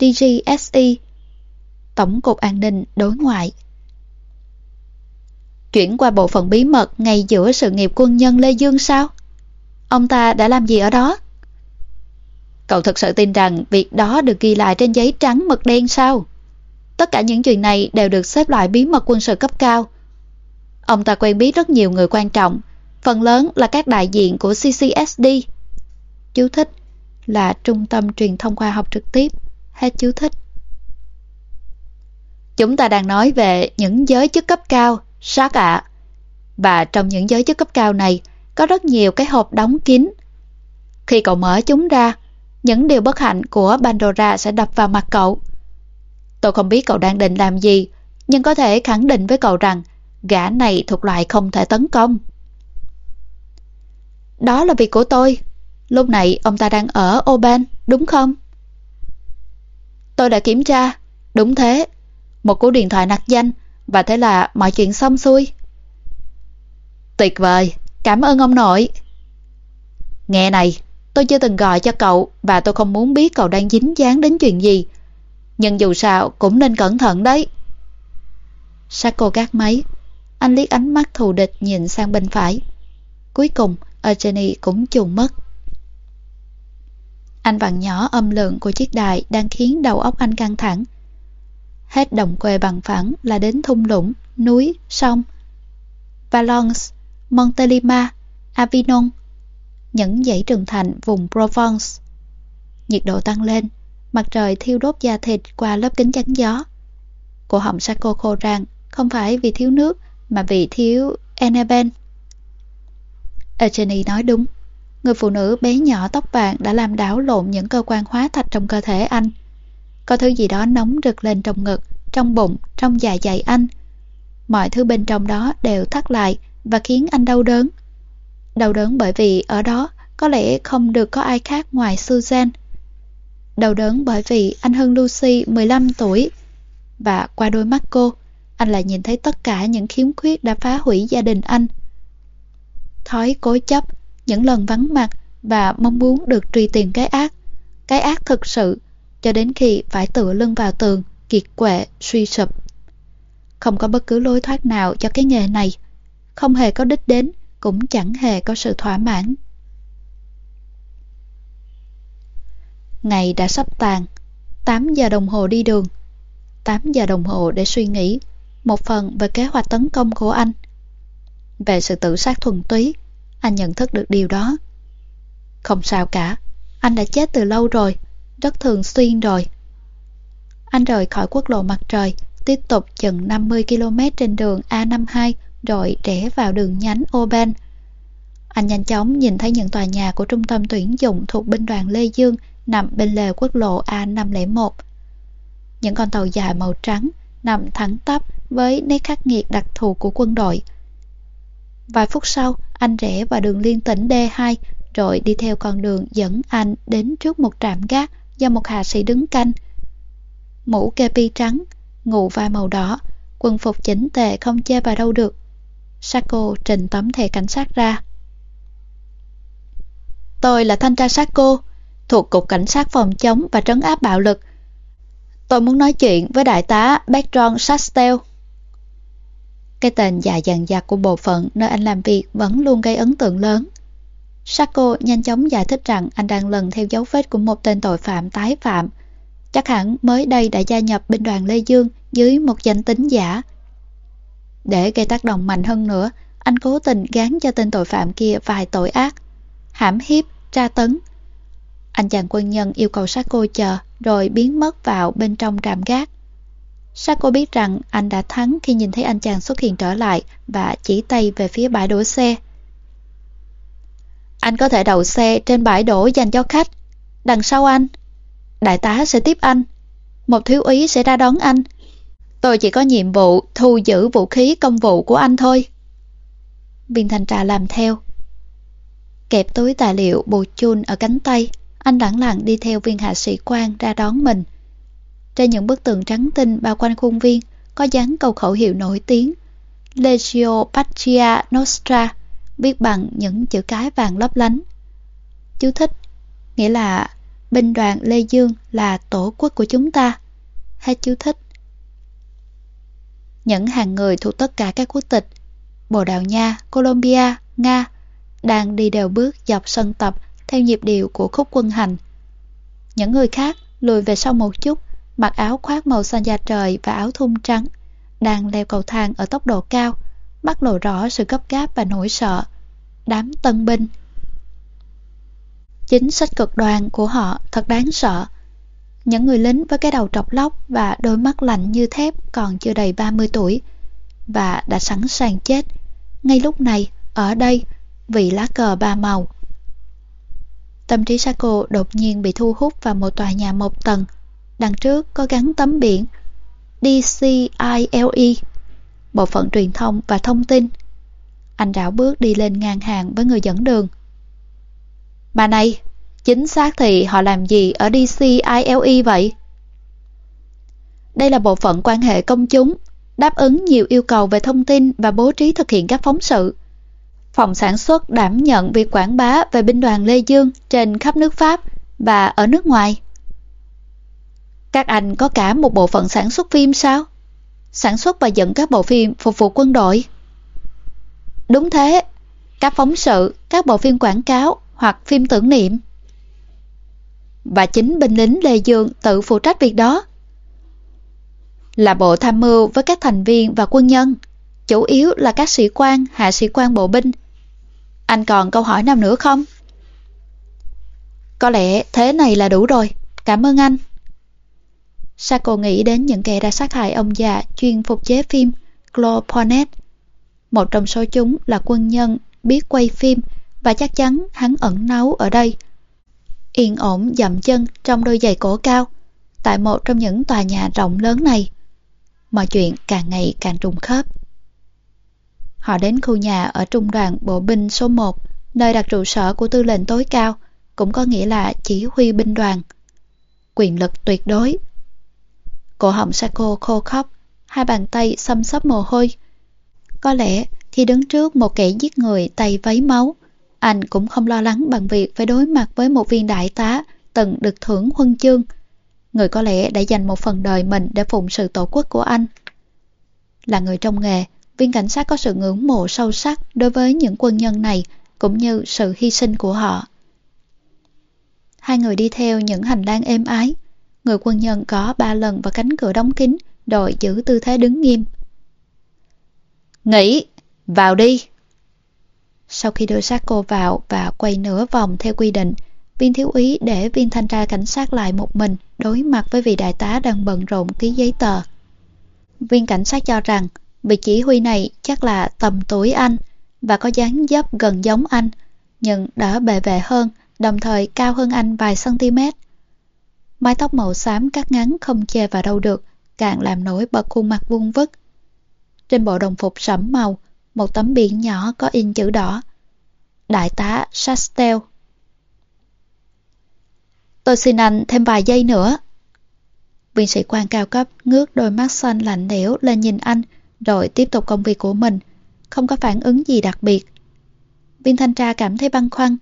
DGSE Tổng cục An ninh Đối ngoại Chuyển qua bộ phận bí mật ngay giữa sự nghiệp quân nhân Lê Dương sao? Ông ta đã làm gì ở đó? Cậu thật sự tin rằng việc đó được ghi lại trên giấy trắng mực đen sao? Tất cả những chuyện này đều được xếp loại bí mật quân sự cấp cao. Ông ta quen biết rất nhiều người quan trọng, phần lớn là các đại diện của CCSD. Chú thích là Trung tâm Truyền thông Khoa học trực tiếp. Hết chú thích. Chúng ta đang nói về những giới chức cấp cao, sát ạ. Và trong những giới chức cấp cao này, có rất nhiều cái hộp đóng kín. Khi cậu mở chúng ra, những điều bất hạnh của Pandora sẽ đập vào mặt cậu. Tôi không biết cậu đang định làm gì, nhưng có thể khẳng định với cậu rằng gã này thuộc loại không thể tấn công. Đó là việc của tôi. Lúc này ông ta đang ở Oban, đúng không? Tôi đã kiểm tra. Đúng thế. Một cú điện thoại nặc danh và thế là mọi chuyện xong xuôi. Tuyệt vời. Cảm ơn ông nội. Nghe này, Tôi chưa từng gọi cho cậu và tôi không muốn biết cậu đang dính dáng đến chuyện gì. Nhưng dù sao cũng nên cẩn thận đấy. Sako gác máy. Anh liếc ánh mắt thù địch nhìn sang bên phải. Cuối cùng, Eugenie cũng trùng mất. Anh vặn nhỏ âm lượng của chiếc đài đang khiến đầu óc anh căng thẳng. Hết đồng quê bằng phẳng là đến thung lũng, núi, sông. Valence, Montelima, Avignon những dãy rừng thành vùng Provence. Nhiệt độ tăng lên, mặt trời thiêu đốt da thịt qua lớp kính chắn gió. Cổ họng Sako khô rang, không phải vì thiếu nước mà vì thiếu Eneben. Eugenie nói đúng. Người phụ nữ bé nhỏ tóc vàng đã làm đảo lộn những cơ quan hóa thạch trong cơ thể anh. Có thứ gì đó nóng rực lên trong ngực, trong bụng, trong dạ dày anh. Mọi thứ bên trong đó đều thắt lại và khiến anh đau đớn. Đau đớn bởi vì ở đó có lẽ không được có ai khác ngoài Susan. Đau đớn bởi vì anh hơn Lucy 15 tuổi và qua đôi mắt cô, anh lại nhìn thấy tất cả những khiếm khuyết đã phá hủy gia đình anh. Thói cố chấp, những lần vắng mặt và mong muốn được truy tìm cái ác, cái ác thực sự, cho đến khi phải tựa lưng vào tường, kiệt quệ, suy sụp. Không có bất cứ lối thoát nào cho cái nghề này, không hề có đích đến, cũng chẳng hề có sự thỏa mãn. Ngày đã sắp tàn, 8 giờ đồng hồ đi đường, 8 giờ đồng hồ để suy nghĩ, một phần về kế hoạch tấn công của anh. Về sự tự sát thuần túy, anh nhận thức được điều đó. Không sao cả, anh đã chết từ lâu rồi, rất thường xuyên rồi. Anh rời khỏi quốc lộ mặt trời, tiếp tục chừng 50 km trên đường A52 rồi rẽ vào đường nhánh Oban. Anh nhanh chóng nhìn thấy những tòa nhà của trung tâm tuyển dụng thuộc binh đoàn Lê Dương nằm bên lề quốc lộ A501. Những con tàu dài màu trắng nằm thẳng tắp với nét khắc nghiệt đặc thù của quân đội. Vài phút sau, anh rẽ vào đường liên tỉnh D2 rồi đi theo con đường dẫn anh đến trước một trạm gác do một hạ sĩ đứng canh. Mũ kepi trắng, ngụ vai màu đỏ, quần phục chỉnh tề không che vào đâu được. Sako trình tấm thẻ cảnh sát ra. Tôi là thanh tra Sako, thuộc Cục Cảnh sát phòng chống và trấn áp bạo lực. Tôi muốn nói chuyện với đại tá Bertrand Sastel. Cái tên dài dần dặt của bộ phận nơi anh làm việc vẫn luôn gây ấn tượng lớn. Sako nhanh chóng giải thích rằng anh đang lần theo dấu vết của một tên tội phạm tái phạm. Chắc hẳn mới đây đã gia nhập binh đoàn Lê Dương dưới một danh tính giả. Để gây tác động mạnh hơn nữa, anh cố tình gán cho tên tội phạm kia vài tội ác. Hãm hiếp, tra tấn. Anh chàng quân nhân yêu cầu Sako chờ rồi biến mất vào bên trong trạm gác. Sako biết rằng anh đã thắng khi nhìn thấy anh chàng xuất hiện trở lại và chỉ tay về phía bãi đổ xe. Anh có thể đậu xe trên bãi đổ dành cho khách. Đằng sau anh, đại tá sẽ tiếp anh. Một thiếu úy sẽ ra đón anh. Tôi chỉ có nhiệm vụ thu giữ vũ khí công vụ của anh thôi. Viên thanh tra làm theo. Kẹp túi tài liệu bù chun ở cánh tay, anh lẳng lặng đi theo viên hạ sĩ quan ra đón mình. Trên những bức tường trắng tinh bao quanh khuôn viên có dán câu khẩu hiệu nổi tiếng Legio Patria Nostra viết bằng những chữ cái vàng lấp lánh. Chú thích, nghĩa là binh đoàn Lê Dương là tổ quốc của chúng ta. Hết chú thích. Những hàng người thuộc tất cả các quốc tịch Bồ Đào Nha, Colombia, Nga đang đi đều bước dọc sân tập theo nhịp điệu của khúc quân hành. Những người khác lùi về sau một chút, mặc áo khoác màu xanh da trời và áo thun trắng, đang leo cầu thang ở tốc độ cao, bắt lộ rõ sự gấp gáp và nỗi sợ. Đám tân binh Chính sách cực đoan của họ thật đáng sợ. Những người lính với cái đầu trọc lóc và đôi mắt lạnh như thép còn chưa đầy 30 tuổi và đã sẵn sàng chết. Ngay lúc này, ở đây, vì lá cờ ba màu. Tâm trí Sako đột nhiên bị thu hút vào một tòa nhà một tầng. Đằng trước có gắn tấm biển DCILE, Bộ phận truyền thông và thông tin. Anh rảo bước đi lên ngang hàng với người dẫn đường. Bà này, chính xác thì họ làm gì ở DCILE vậy? Đây là bộ phận quan hệ công chúng, đáp ứng nhiều yêu cầu về thông tin và bố trí thực hiện các phóng sự. Phòng sản xuất đảm nhận việc quảng bá về binh đoàn Lê Dương trên khắp nước Pháp và ở nước ngoài. Các anh có cả một bộ phận sản xuất phim sao? Sản xuất và dẫn các bộ phim phục vụ quân đội. Đúng thế, các phóng sự, các bộ phim quảng cáo hoặc phim tưởng niệm. Và chính binh lính Lê Dương tự phụ trách việc đó. Là bộ tham mưu với các thành viên và quân nhân, chủ yếu là các sĩ quan, hạ sĩ quan bộ binh. Anh còn câu hỏi nào nữa không? Có lẽ thế này là đủ rồi. Cảm ơn anh. Sako nghĩ đến những kẻ đã sát hại ông già chuyên phục chế phim Claude Một trong số chúng là quân nhân biết quay phim và chắc chắn hắn ẩn náu ở đây. Yên ổn dậm chân trong đôi giày cổ cao tại một trong những tòa nhà rộng lớn này. Mọi chuyện càng ngày càng trùng khớp. Họ đến khu nhà ở trung đoàn bộ binh số 1, nơi đặt trụ sở của tư lệnh tối cao, cũng có nghĩa là chỉ huy binh đoàn. Quyền lực tuyệt đối. Cổ họng Sako khô khóc, hai bàn tay xâm xấp mồ hôi. Có lẽ khi đứng trước một kẻ giết người tay váy máu, anh cũng không lo lắng bằng việc phải đối mặt với một viên đại tá từng được thưởng huân chương. Người có lẽ đã dành một phần đời mình để phụng sự tổ quốc của anh. Là người trong nghề, viên cảnh sát có sự ngưỡng mộ sâu sắc đối với những quân nhân này cũng như sự hy sinh của họ. Hai người đi theo những hành lang êm ái. Người quân nhân có ba lần vào cánh cửa đóng kín, đội giữ tư thế đứng nghiêm. Nghỉ, vào đi. Sau khi đưa xác cô vào và quay nửa vòng theo quy định, viên thiếu úy để viên thanh tra cảnh sát lại một mình đối mặt với vị đại tá đang bận rộn ký giấy tờ. Viên cảnh sát cho rằng vị chỉ huy này chắc là tầm tuổi anh và có dáng dấp gần giống anh, nhưng đỡ bề vệ hơn, đồng thời cao hơn anh vài cm. Mái tóc màu xám cắt ngắn không che vào đâu được, càng làm nổi bật khuôn mặt vuông vức. Trên bộ đồng phục sẫm màu, một tấm biển nhỏ có in chữ đỏ. Đại tá Chastel. Tôi xin anh thêm vài giây nữa. Viên sĩ quan cao cấp ngước đôi mắt xanh lạnh lẽo lên nhìn anh, rồi tiếp tục công việc của mình, không có phản ứng gì đặc biệt. Viên thanh tra cảm thấy băn khoăn.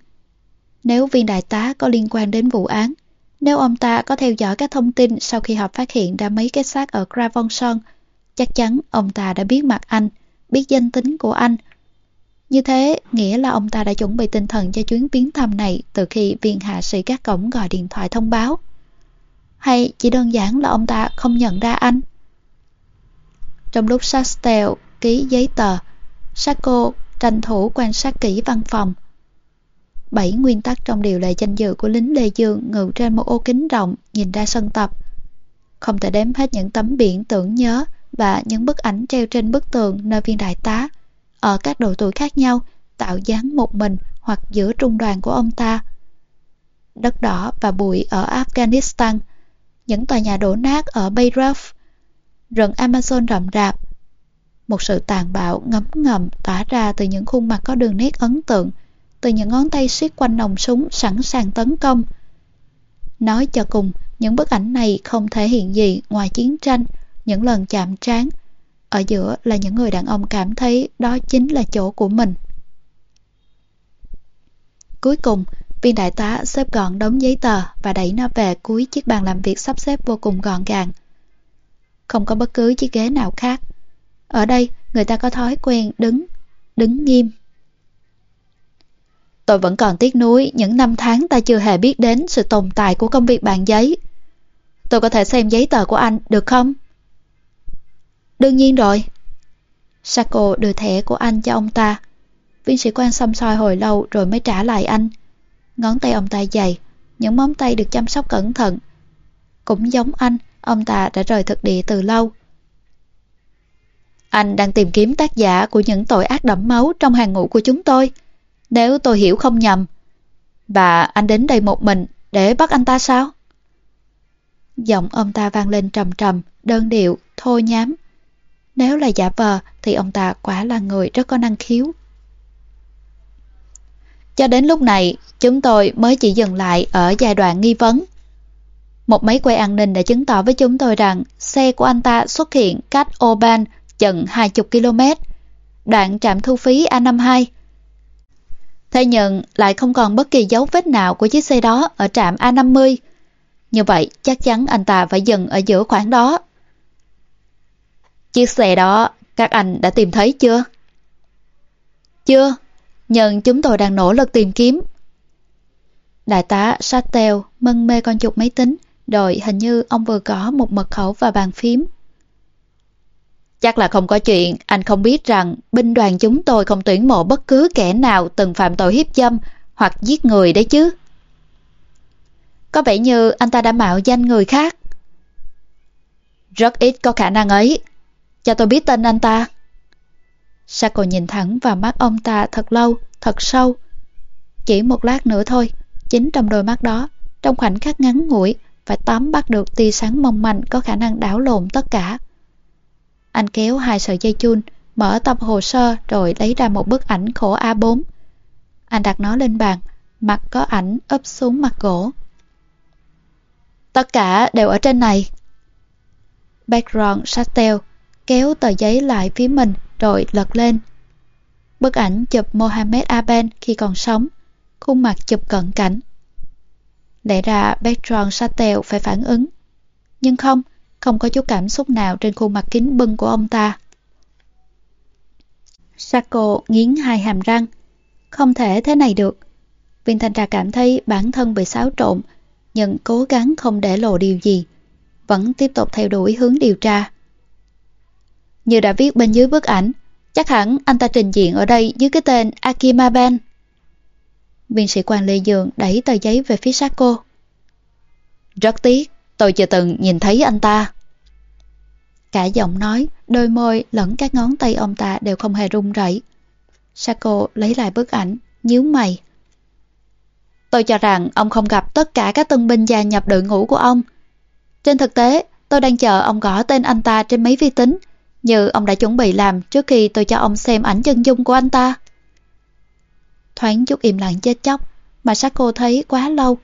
Nếu viên đại tá có liên quan đến vụ án, nếu ông ta có theo dõi các thông tin sau khi họ phát hiện ra mấy cái xác ở Gravonson, chắc chắn ông ta đã biết mặt anh, biết danh tính của anh. Như thế, nghĩa là ông ta đã chuẩn bị tinh thần cho chuyến viếng thăm này từ khi viên hạ sĩ các cổng gọi điện thoại thông báo. Hay chỉ đơn giản là ông ta không nhận ra anh? Trong lúc Sastel ký giấy tờ, Sako tranh thủ quan sát kỹ văn phòng. Bảy nguyên tắc trong điều lệ danh dự của lính Lê Dương ngự trên một ô kính rộng nhìn ra sân tập. Không thể đếm hết những tấm biển tưởng nhớ và những bức ảnh treo trên bức tường nơi viên đại tá ở các độ tuổi khác nhau tạo dáng một mình hoặc giữa trung đoàn của ông ta. Đất đỏ và bụi ở Afghanistan, những tòa nhà đổ nát ở Beirut, rừng Amazon rậm rạp. Một sự tàn bạo ngấm ngầm tỏa ra từ những khuôn mặt có đường nét ấn tượng, từ những ngón tay siết quanh nòng súng sẵn sàng tấn công. Nói cho cùng, những bức ảnh này không thể hiện gì ngoài chiến tranh, những lần chạm trán. Ở giữa là những người đàn ông cảm thấy đó chính là chỗ của mình. Cuối cùng, viên đại tá xếp gọn đống giấy tờ và đẩy nó về cuối chiếc bàn làm việc sắp xếp vô cùng gọn gàng. Không có bất cứ chiếc ghế nào khác. Ở đây, người ta có thói quen đứng, đứng nghiêm. Tôi vẫn còn tiếc nuối những năm tháng ta chưa hề biết đến sự tồn tại của công việc bàn giấy. Tôi có thể xem giấy tờ của anh được không? Đương nhiên rồi. Sako đưa thẻ của anh cho ông ta. Viên sĩ quan xăm soi hồi lâu rồi mới trả lại anh. Ngón tay ông ta dày, những móng tay được chăm sóc cẩn thận. Cũng giống anh, ông ta đã rời thực địa từ lâu. Anh đang tìm kiếm tác giả của những tội ác đẫm máu trong hàng ngũ của chúng tôi. Nếu tôi hiểu không nhầm. Và anh đến đây một mình để bắt anh ta sao? Giọng ông ta vang lên trầm trầm, đơn điệu, thô nhám. Nếu là giả vờ thì ông ta quả là người rất có năng khiếu. Cho đến lúc này, chúng tôi mới chỉ dừng lại ở giai đoạn nghi vấn. Một máy quay an ninh đã chứng tỏ với chúng tôi rằng xe của anh ta xuất hiện cách Oban chừng 20 km, đoạn trạm thu phí A52. Thế nhưng lại không còn bất kỳ dấu vết nào của chiếc xe đó ở trạm A50. Như vậy chắc chắn anh ta phải dừng ở giữa khoảng đó. Chiếc xe đó các anh đã tìm thấy chưa? Chưa, nhưng chúng tôi đang nỗ lực tìm kiếm. Đại tá Sattel mân mê con chuột máy tính, rồi hình như ông vừa có một mật khẩu và bàn phím. Chắc là không có chuyện, anh không biết rằng binh đoàn chúng tôi không tuyển mộ bất cứ kẻ nào từng phạm tội hiếp dâm hoặc giết người đấy chứ. Có vẻ như anh ta đã mạo danh người khác. Rất ít có khả năng ấy. Cho tôi biết tên anh ta. Sako nhìn thẳng vào mắt ông ta thật lâu, thật sâu. Chỉ một lát nữa thôi, chính trong đôi mắt đó, trong khoảnh khắc ngắn ngủi, phải tóm bắt được tia sáng mong manh có khả năng đảo lộn tất cả. Anh kéo hai sợi dây chun, mở tập hồ sơ rồi lấy ra một bức ảnh khổ A4. Anh đặt nó lên bàn, mặt có ảnh ấp xuống mặt gỗ. Tất cả đều ở trên này. Background Chastel kéo tờ giấy lại phía mình rồi lật lên. Bức ảnh chụp Mohammed Aben khi còn sống, khuôn mặt chụp cận cảnh. Lẽ ra Bertrand Satel phải phản ứng. Nhưng không, không có chút cảm xúc nào trên khuôn mặt kính bưng của ông ta. Sako nghiến hai hàm răng. Không thể thế này được. Viên thanh tra cảm thấy bản thân bị xáo trộn, nhưng cố gắng không để lộ điều gì. Vẫn tiếp tục theo đuổi hướng điều tra. Như đã viết bên dưới bức ảnh, chắc hẳn anh ta trình diện ở đây dưới cái tên Akimaben. Viên sĩ quan Lê Dường đẩy tờ giấy về phía Sako. Rất tiếc, tôi chưa từng nhìn thấy anh ta. Cả giọng nói, đôi môi lẫn các ngón tay ông ta đều không hề run rẩy. Sako lấy lại bức ảnh, nhíu mày. Tôi cho rằng ông không gặp tất cả các tân binh gia nhập đội ngũ của ông. Trên thực tế, tôi đang chờ ông gõ tên anh ta trên máy vi tính, như ông đã chuẩn bị làm trước khi tôi cho ông xem ảnh chân dung của anh ta. Thoáng chút im lặng chết chóc, mà Sako thấy quá lâu.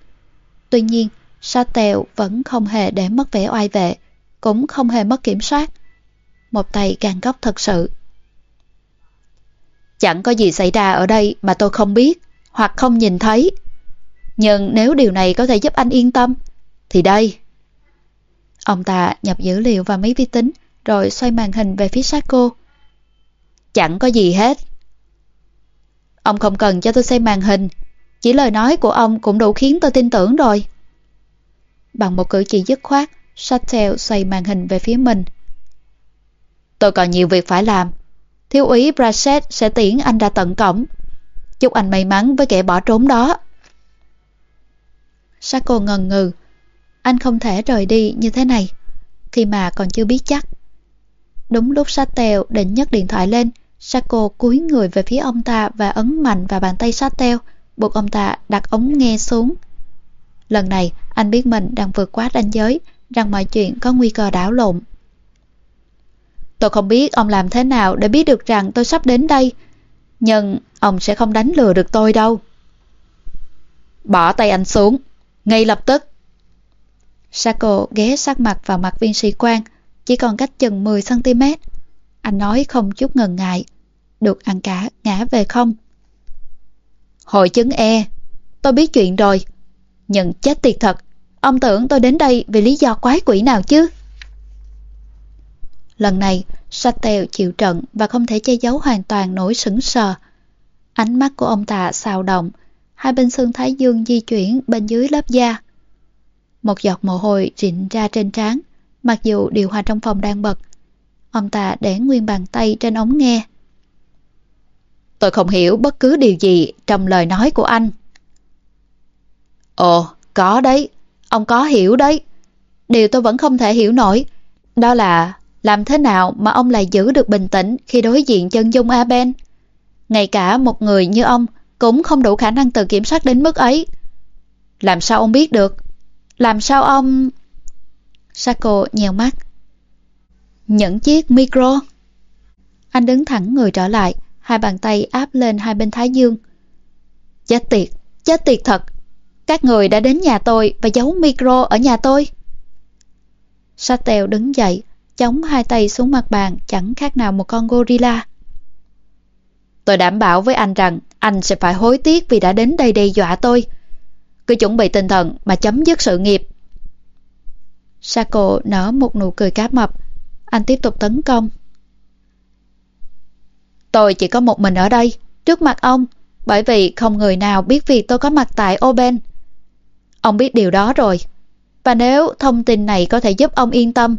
Tuy nhiên, Sa Tèo vẫn không hề để mất vẻ oai vệ, cũng không hề mất kiểm soát. Một tay càng góc thật sự. Chẳng có gì xảy ra ở đây mà tôi không biết, hoặc không nhìn thấy. Nhưng nếu điều này có thể giúp anh yên tâm, thì đây. Ông ta nhập dữ liệu vào máy vi tính, rồi xoay màn hình về phía sát cô. Chẳng có gì hết. Ông không cần cho tôi xem màn hình, chỉ lời nói của ông cũng đủ khiến tôi tin tưởng rồi. Bằng một cử chỉ dứt khoát, Sattel xoay màn hình về phía mình. Tôi còn nhiều việc phải làm. Thiếu úy Brasset sẽ tiễn anh ra tận cổng. Chúc anh may mắn với kẻ bỏ trốn đó. Sako ngần ngừ. Anh không thể rời đi như thế này, khi mà còn chưa biết chắc. Đúng lúc Sattel định nhấc điện thoại lên, Sako cúi người về phía ông ta và ấn mạnh vào bàn tay Sattel, buộc ông ta đặt ống nghe xuống. Lần này, anh biết mình đang vượt quá ranh giới, rằng mọi chuyện có nguy cơ đảo lộn. Tôi không biết ông làm thế nào để biết được rằng tôi sắp đến đây, nhưng ông sẽ không đánh lừa được tôi đâu. Bỏ tay anh xuống, ngay lập tức. Sako ghé sát mặt vào mặt viên sĩ quan, chỉ còn cách chừng 10cm. Anh nói không chút ngần ngại, được ăn cả ngã về không. Hội chứng E, tôi biết chuyện rồi, nhận chết tiệt thật, ông tưởng tôi đến đây vì lý do quái quỷ nào chứ? Lần này, Satel chịu trận và không thể che giấu hoàn toàn nỗi sững sờ. Ánh mắt của ông ta xào động, hai bên xương thái dương di chuyển bên dưới lớp da. Một giọt mồ hôi rịn ra trên trán, mặc dù điều hòa trong phòng đang bật. Ông ta để nguyên bàn tay trên ống nghe. Tôi không hiểu bất cứ điều gì trong lời nói của anh. Ồ, có đấy, ông có hiểu đấy. Điều tôi vẫn không thể hiểu nổi, đó là làm thế nào mà ông lại giữ được bình tĩnh khi đối diện chân dung Aben? Ngay cả một người như ông cũng không đủ khả năng tự kiểm soát đến mức ấy. Làm sao ông biết được? Làm sao ông... Sako nhèo mắt. Những chiếc micro. Anh đứng thẳng người trở lại, hai bàn tay áp lên hai bên thái dương. Chết tiệt, chết tiệt thật. Các người đã đến nhà tôi và giấu micro ở nhà tôi. Satel đứng dậy, chống hai tay xuống mặt bàn chẳng khác nào một con gorilla. Tôi đảm bảo với anh rằng anh sẽ phải hối tiếc vì đã đến đây đe dọa tôi. Cứ chuẩn bị tinh thần mà chấm dứt sự nghiệp. Sako nở một nụ cười cá mập. Anh tiếp tục tấn công. Tôi chỉ có một mình ở đây, trước mặt ông, bởi vì không người nào biết việc tôi có mặt tại Oben. Ông biết điều đó rồi. Và nếu thông tin này có thể giúp ông yên tâm,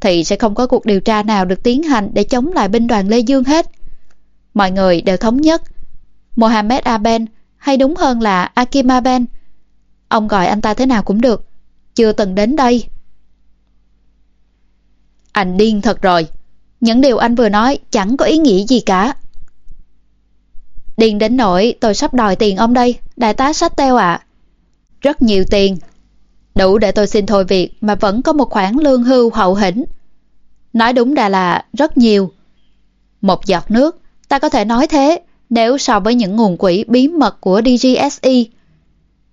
thì sẽ không có cuộc điều tra nào được tiến hành để chống lại binh đoàn Lê Dương hết. Mọi người đều thống nhất. Mohammed Aben, hay đúng hơn là Akim Aben. Ông gọi anh ta thế nào cũng được. Chưa từng đến đây. Anh điên thật rồi. Những điều anh vừa nói chẳng có ý nghĩa gì cả. Điên đến nỗi tôi sắp đòi tiền ông đây, đại tá sách teo ạ. Rất nhiều tiền. Đủ để tôi xin thôi việc mà vẫn có một khoản lương hưu hậu hĩnh. Nói đúng đã là rất nhiều. Một giọt nước, ta có thể nói thế nếu so với những nguồn quỹ bí mật của DGSE.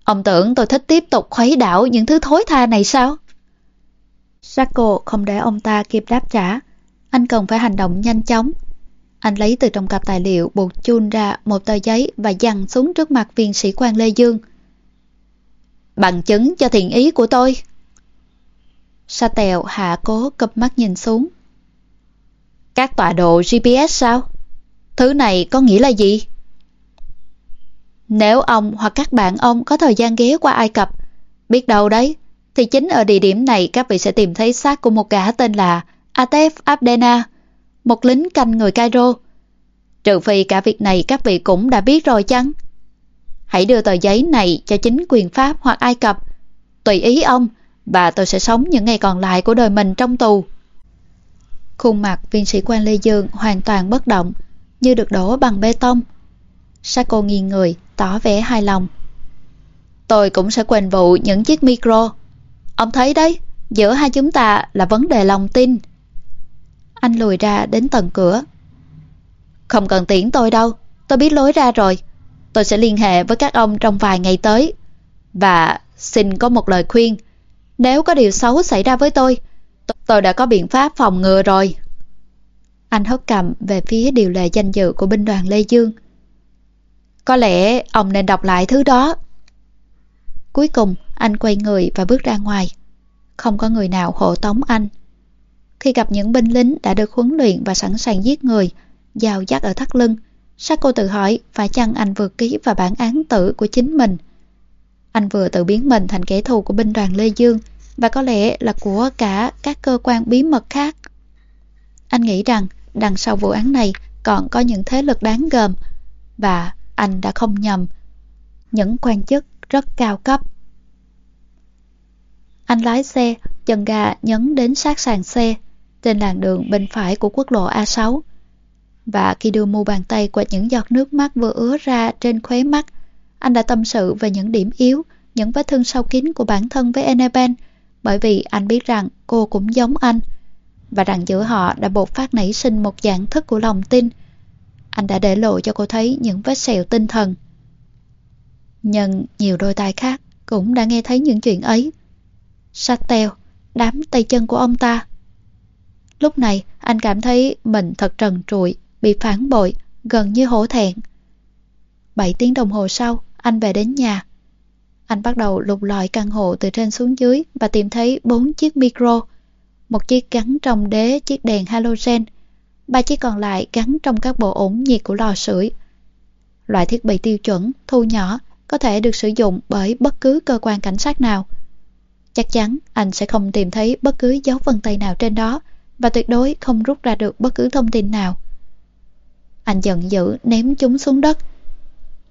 Ông tưởng tôi thích tiếp tục khuấy đảo những thứ thối tha này sao? Sako không để ông ta kịp đáp trả. Anh cần phải hành động nhanh chóng. Anh lấy từ trong cặp tài liệu buộc chun ra một tờ giấy và dằn xuống trước mặt viên sĩ quan Lê Dương. Bằng chứng cho thiện ý của tôi. Sa tèo hạ cố cập mắt nhìn xuống. Các tọa độ GPS sao? Thứ này có nghĩa là gì? Nếu ông hoặc các bạn ông có thời gian ghé qua Ai Cập, biết đâu đấy, thì chính ở địa điểm này các vị sẽ tìm thấy xác của một gã tên là Atef Abdena, một lính canh người Cairo. Trừ phi cả việc này các vị cũng đã biết rồi chăng? Hãy đưa tờ giấy này cho chính quyền Pháp hoặc Ai Cập. Tùy ý ông, và tôi sẽ sống những ngày còn lại của đời mình trong tù. Khuôn mặt viên sĩ quan Lê Dương hoàn toàn bất động, như được đổ bằng bê tông. Sako nghiêng người, tỏ vẻ hài lòng. Tôi cũng sẽ quên vụ những chiếc micro. Ông thấy đấy, giữa hai chúng ta là vấn đề lòng tin. Anh lùi ra đến tầng cửa. Không cần tiễn tôi đâu, tôi biết lối ra rồi. Tôi sẽ liên hệ với các ông trong vài ngày tới. Và xin có một lời khuyên. Nếu có điều xấu xảy ra với tôi, tôi đã có biện pháp phòng ngừa rồi. Anh hất cầm về phía điều lệ danh dự của binh đoàn Lê Dương. Có lẽ ông nên đọc lại thứ đó. Cuối cùng, anh quay người và bước ra ngoài. Không có người nào hộ tống anh. Khi gặp những binh lính đã được huấn luyện và sẵn sàng giết người, dao dắt ở thắt lưng, Sako tự hỏi phải chăng anh vừa ký vào bản án tử của chính mình. Anh vừa tự biến mình thành kẻ thù của binh đoàn Lê Dương và có lẽ là của cả các cơ quan bí mật khác. Anh nghĩ rằng đằng sau vụ án này còn có những thế lực đáng gờm và anh đã không nhầm. Những quan chức rất cao cấp. Anh lái xe, chân ga nhấn đến sát sàn xe trên làn đường bên phải của quốc lộ A6. Và khi đưa mu bàn tay qua những giọt nước mắt vừa ứa ra trên khóe mắt, anh đã tâm sự về những điểm yếu, những vết thương sâu kín của bản thân với Annabelle, bởi vì anh biết rằng cô cũng giống anh, và rằng giữa họ đã bộc phát nảy sinh một dạng thức của lòng tin. Anh đã để lộ cho cô thấy những vết sẹo tinh thần. Nhưng nhiều đôi tai khác cũng đã nghe thấy những chuyện ấy. Sát teo, đám tay chân của ông ta. Lúc này anh cảm thấy mình thật trần trụi, bị phản bội, gần như hổ thẹn. 7 tiếng đồng hồ sau, anh về đến nhà. Anh bắt đầu lục lọi căn hộ từ trên xuống dưới và tìm thấy bốn chiếc micro, một chiếc gắn trong đế chiếc đèn halogen, ba chiếc còn lại gắn trong các bộ ổn nhiệt của lò sưởi. Loại thiết bị tiêu chuẩn, thu nhỏ, có thể được sử dụng bởi bất cứ cơ quan cảnh sát nào. Chắc chắn anh sẽ không tìm thấy bất cứ dấu vân tay nào trên đó và tuyệt đối không rút ra được bất cứ thông tin nào. Anh giận dữ ném chúng xuống đất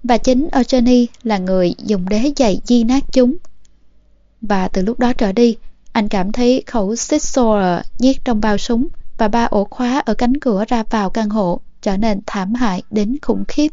và chính Eugenie là người dùng đế giày di nát chúng. Và từ lúc đó trở đi, anh cảm thấy khẩu Sixor nhét trong bao súng và ba ổ khóa ở cánh cửa ra vào căn hộ trở nên thảm hại đến khủng khiếp.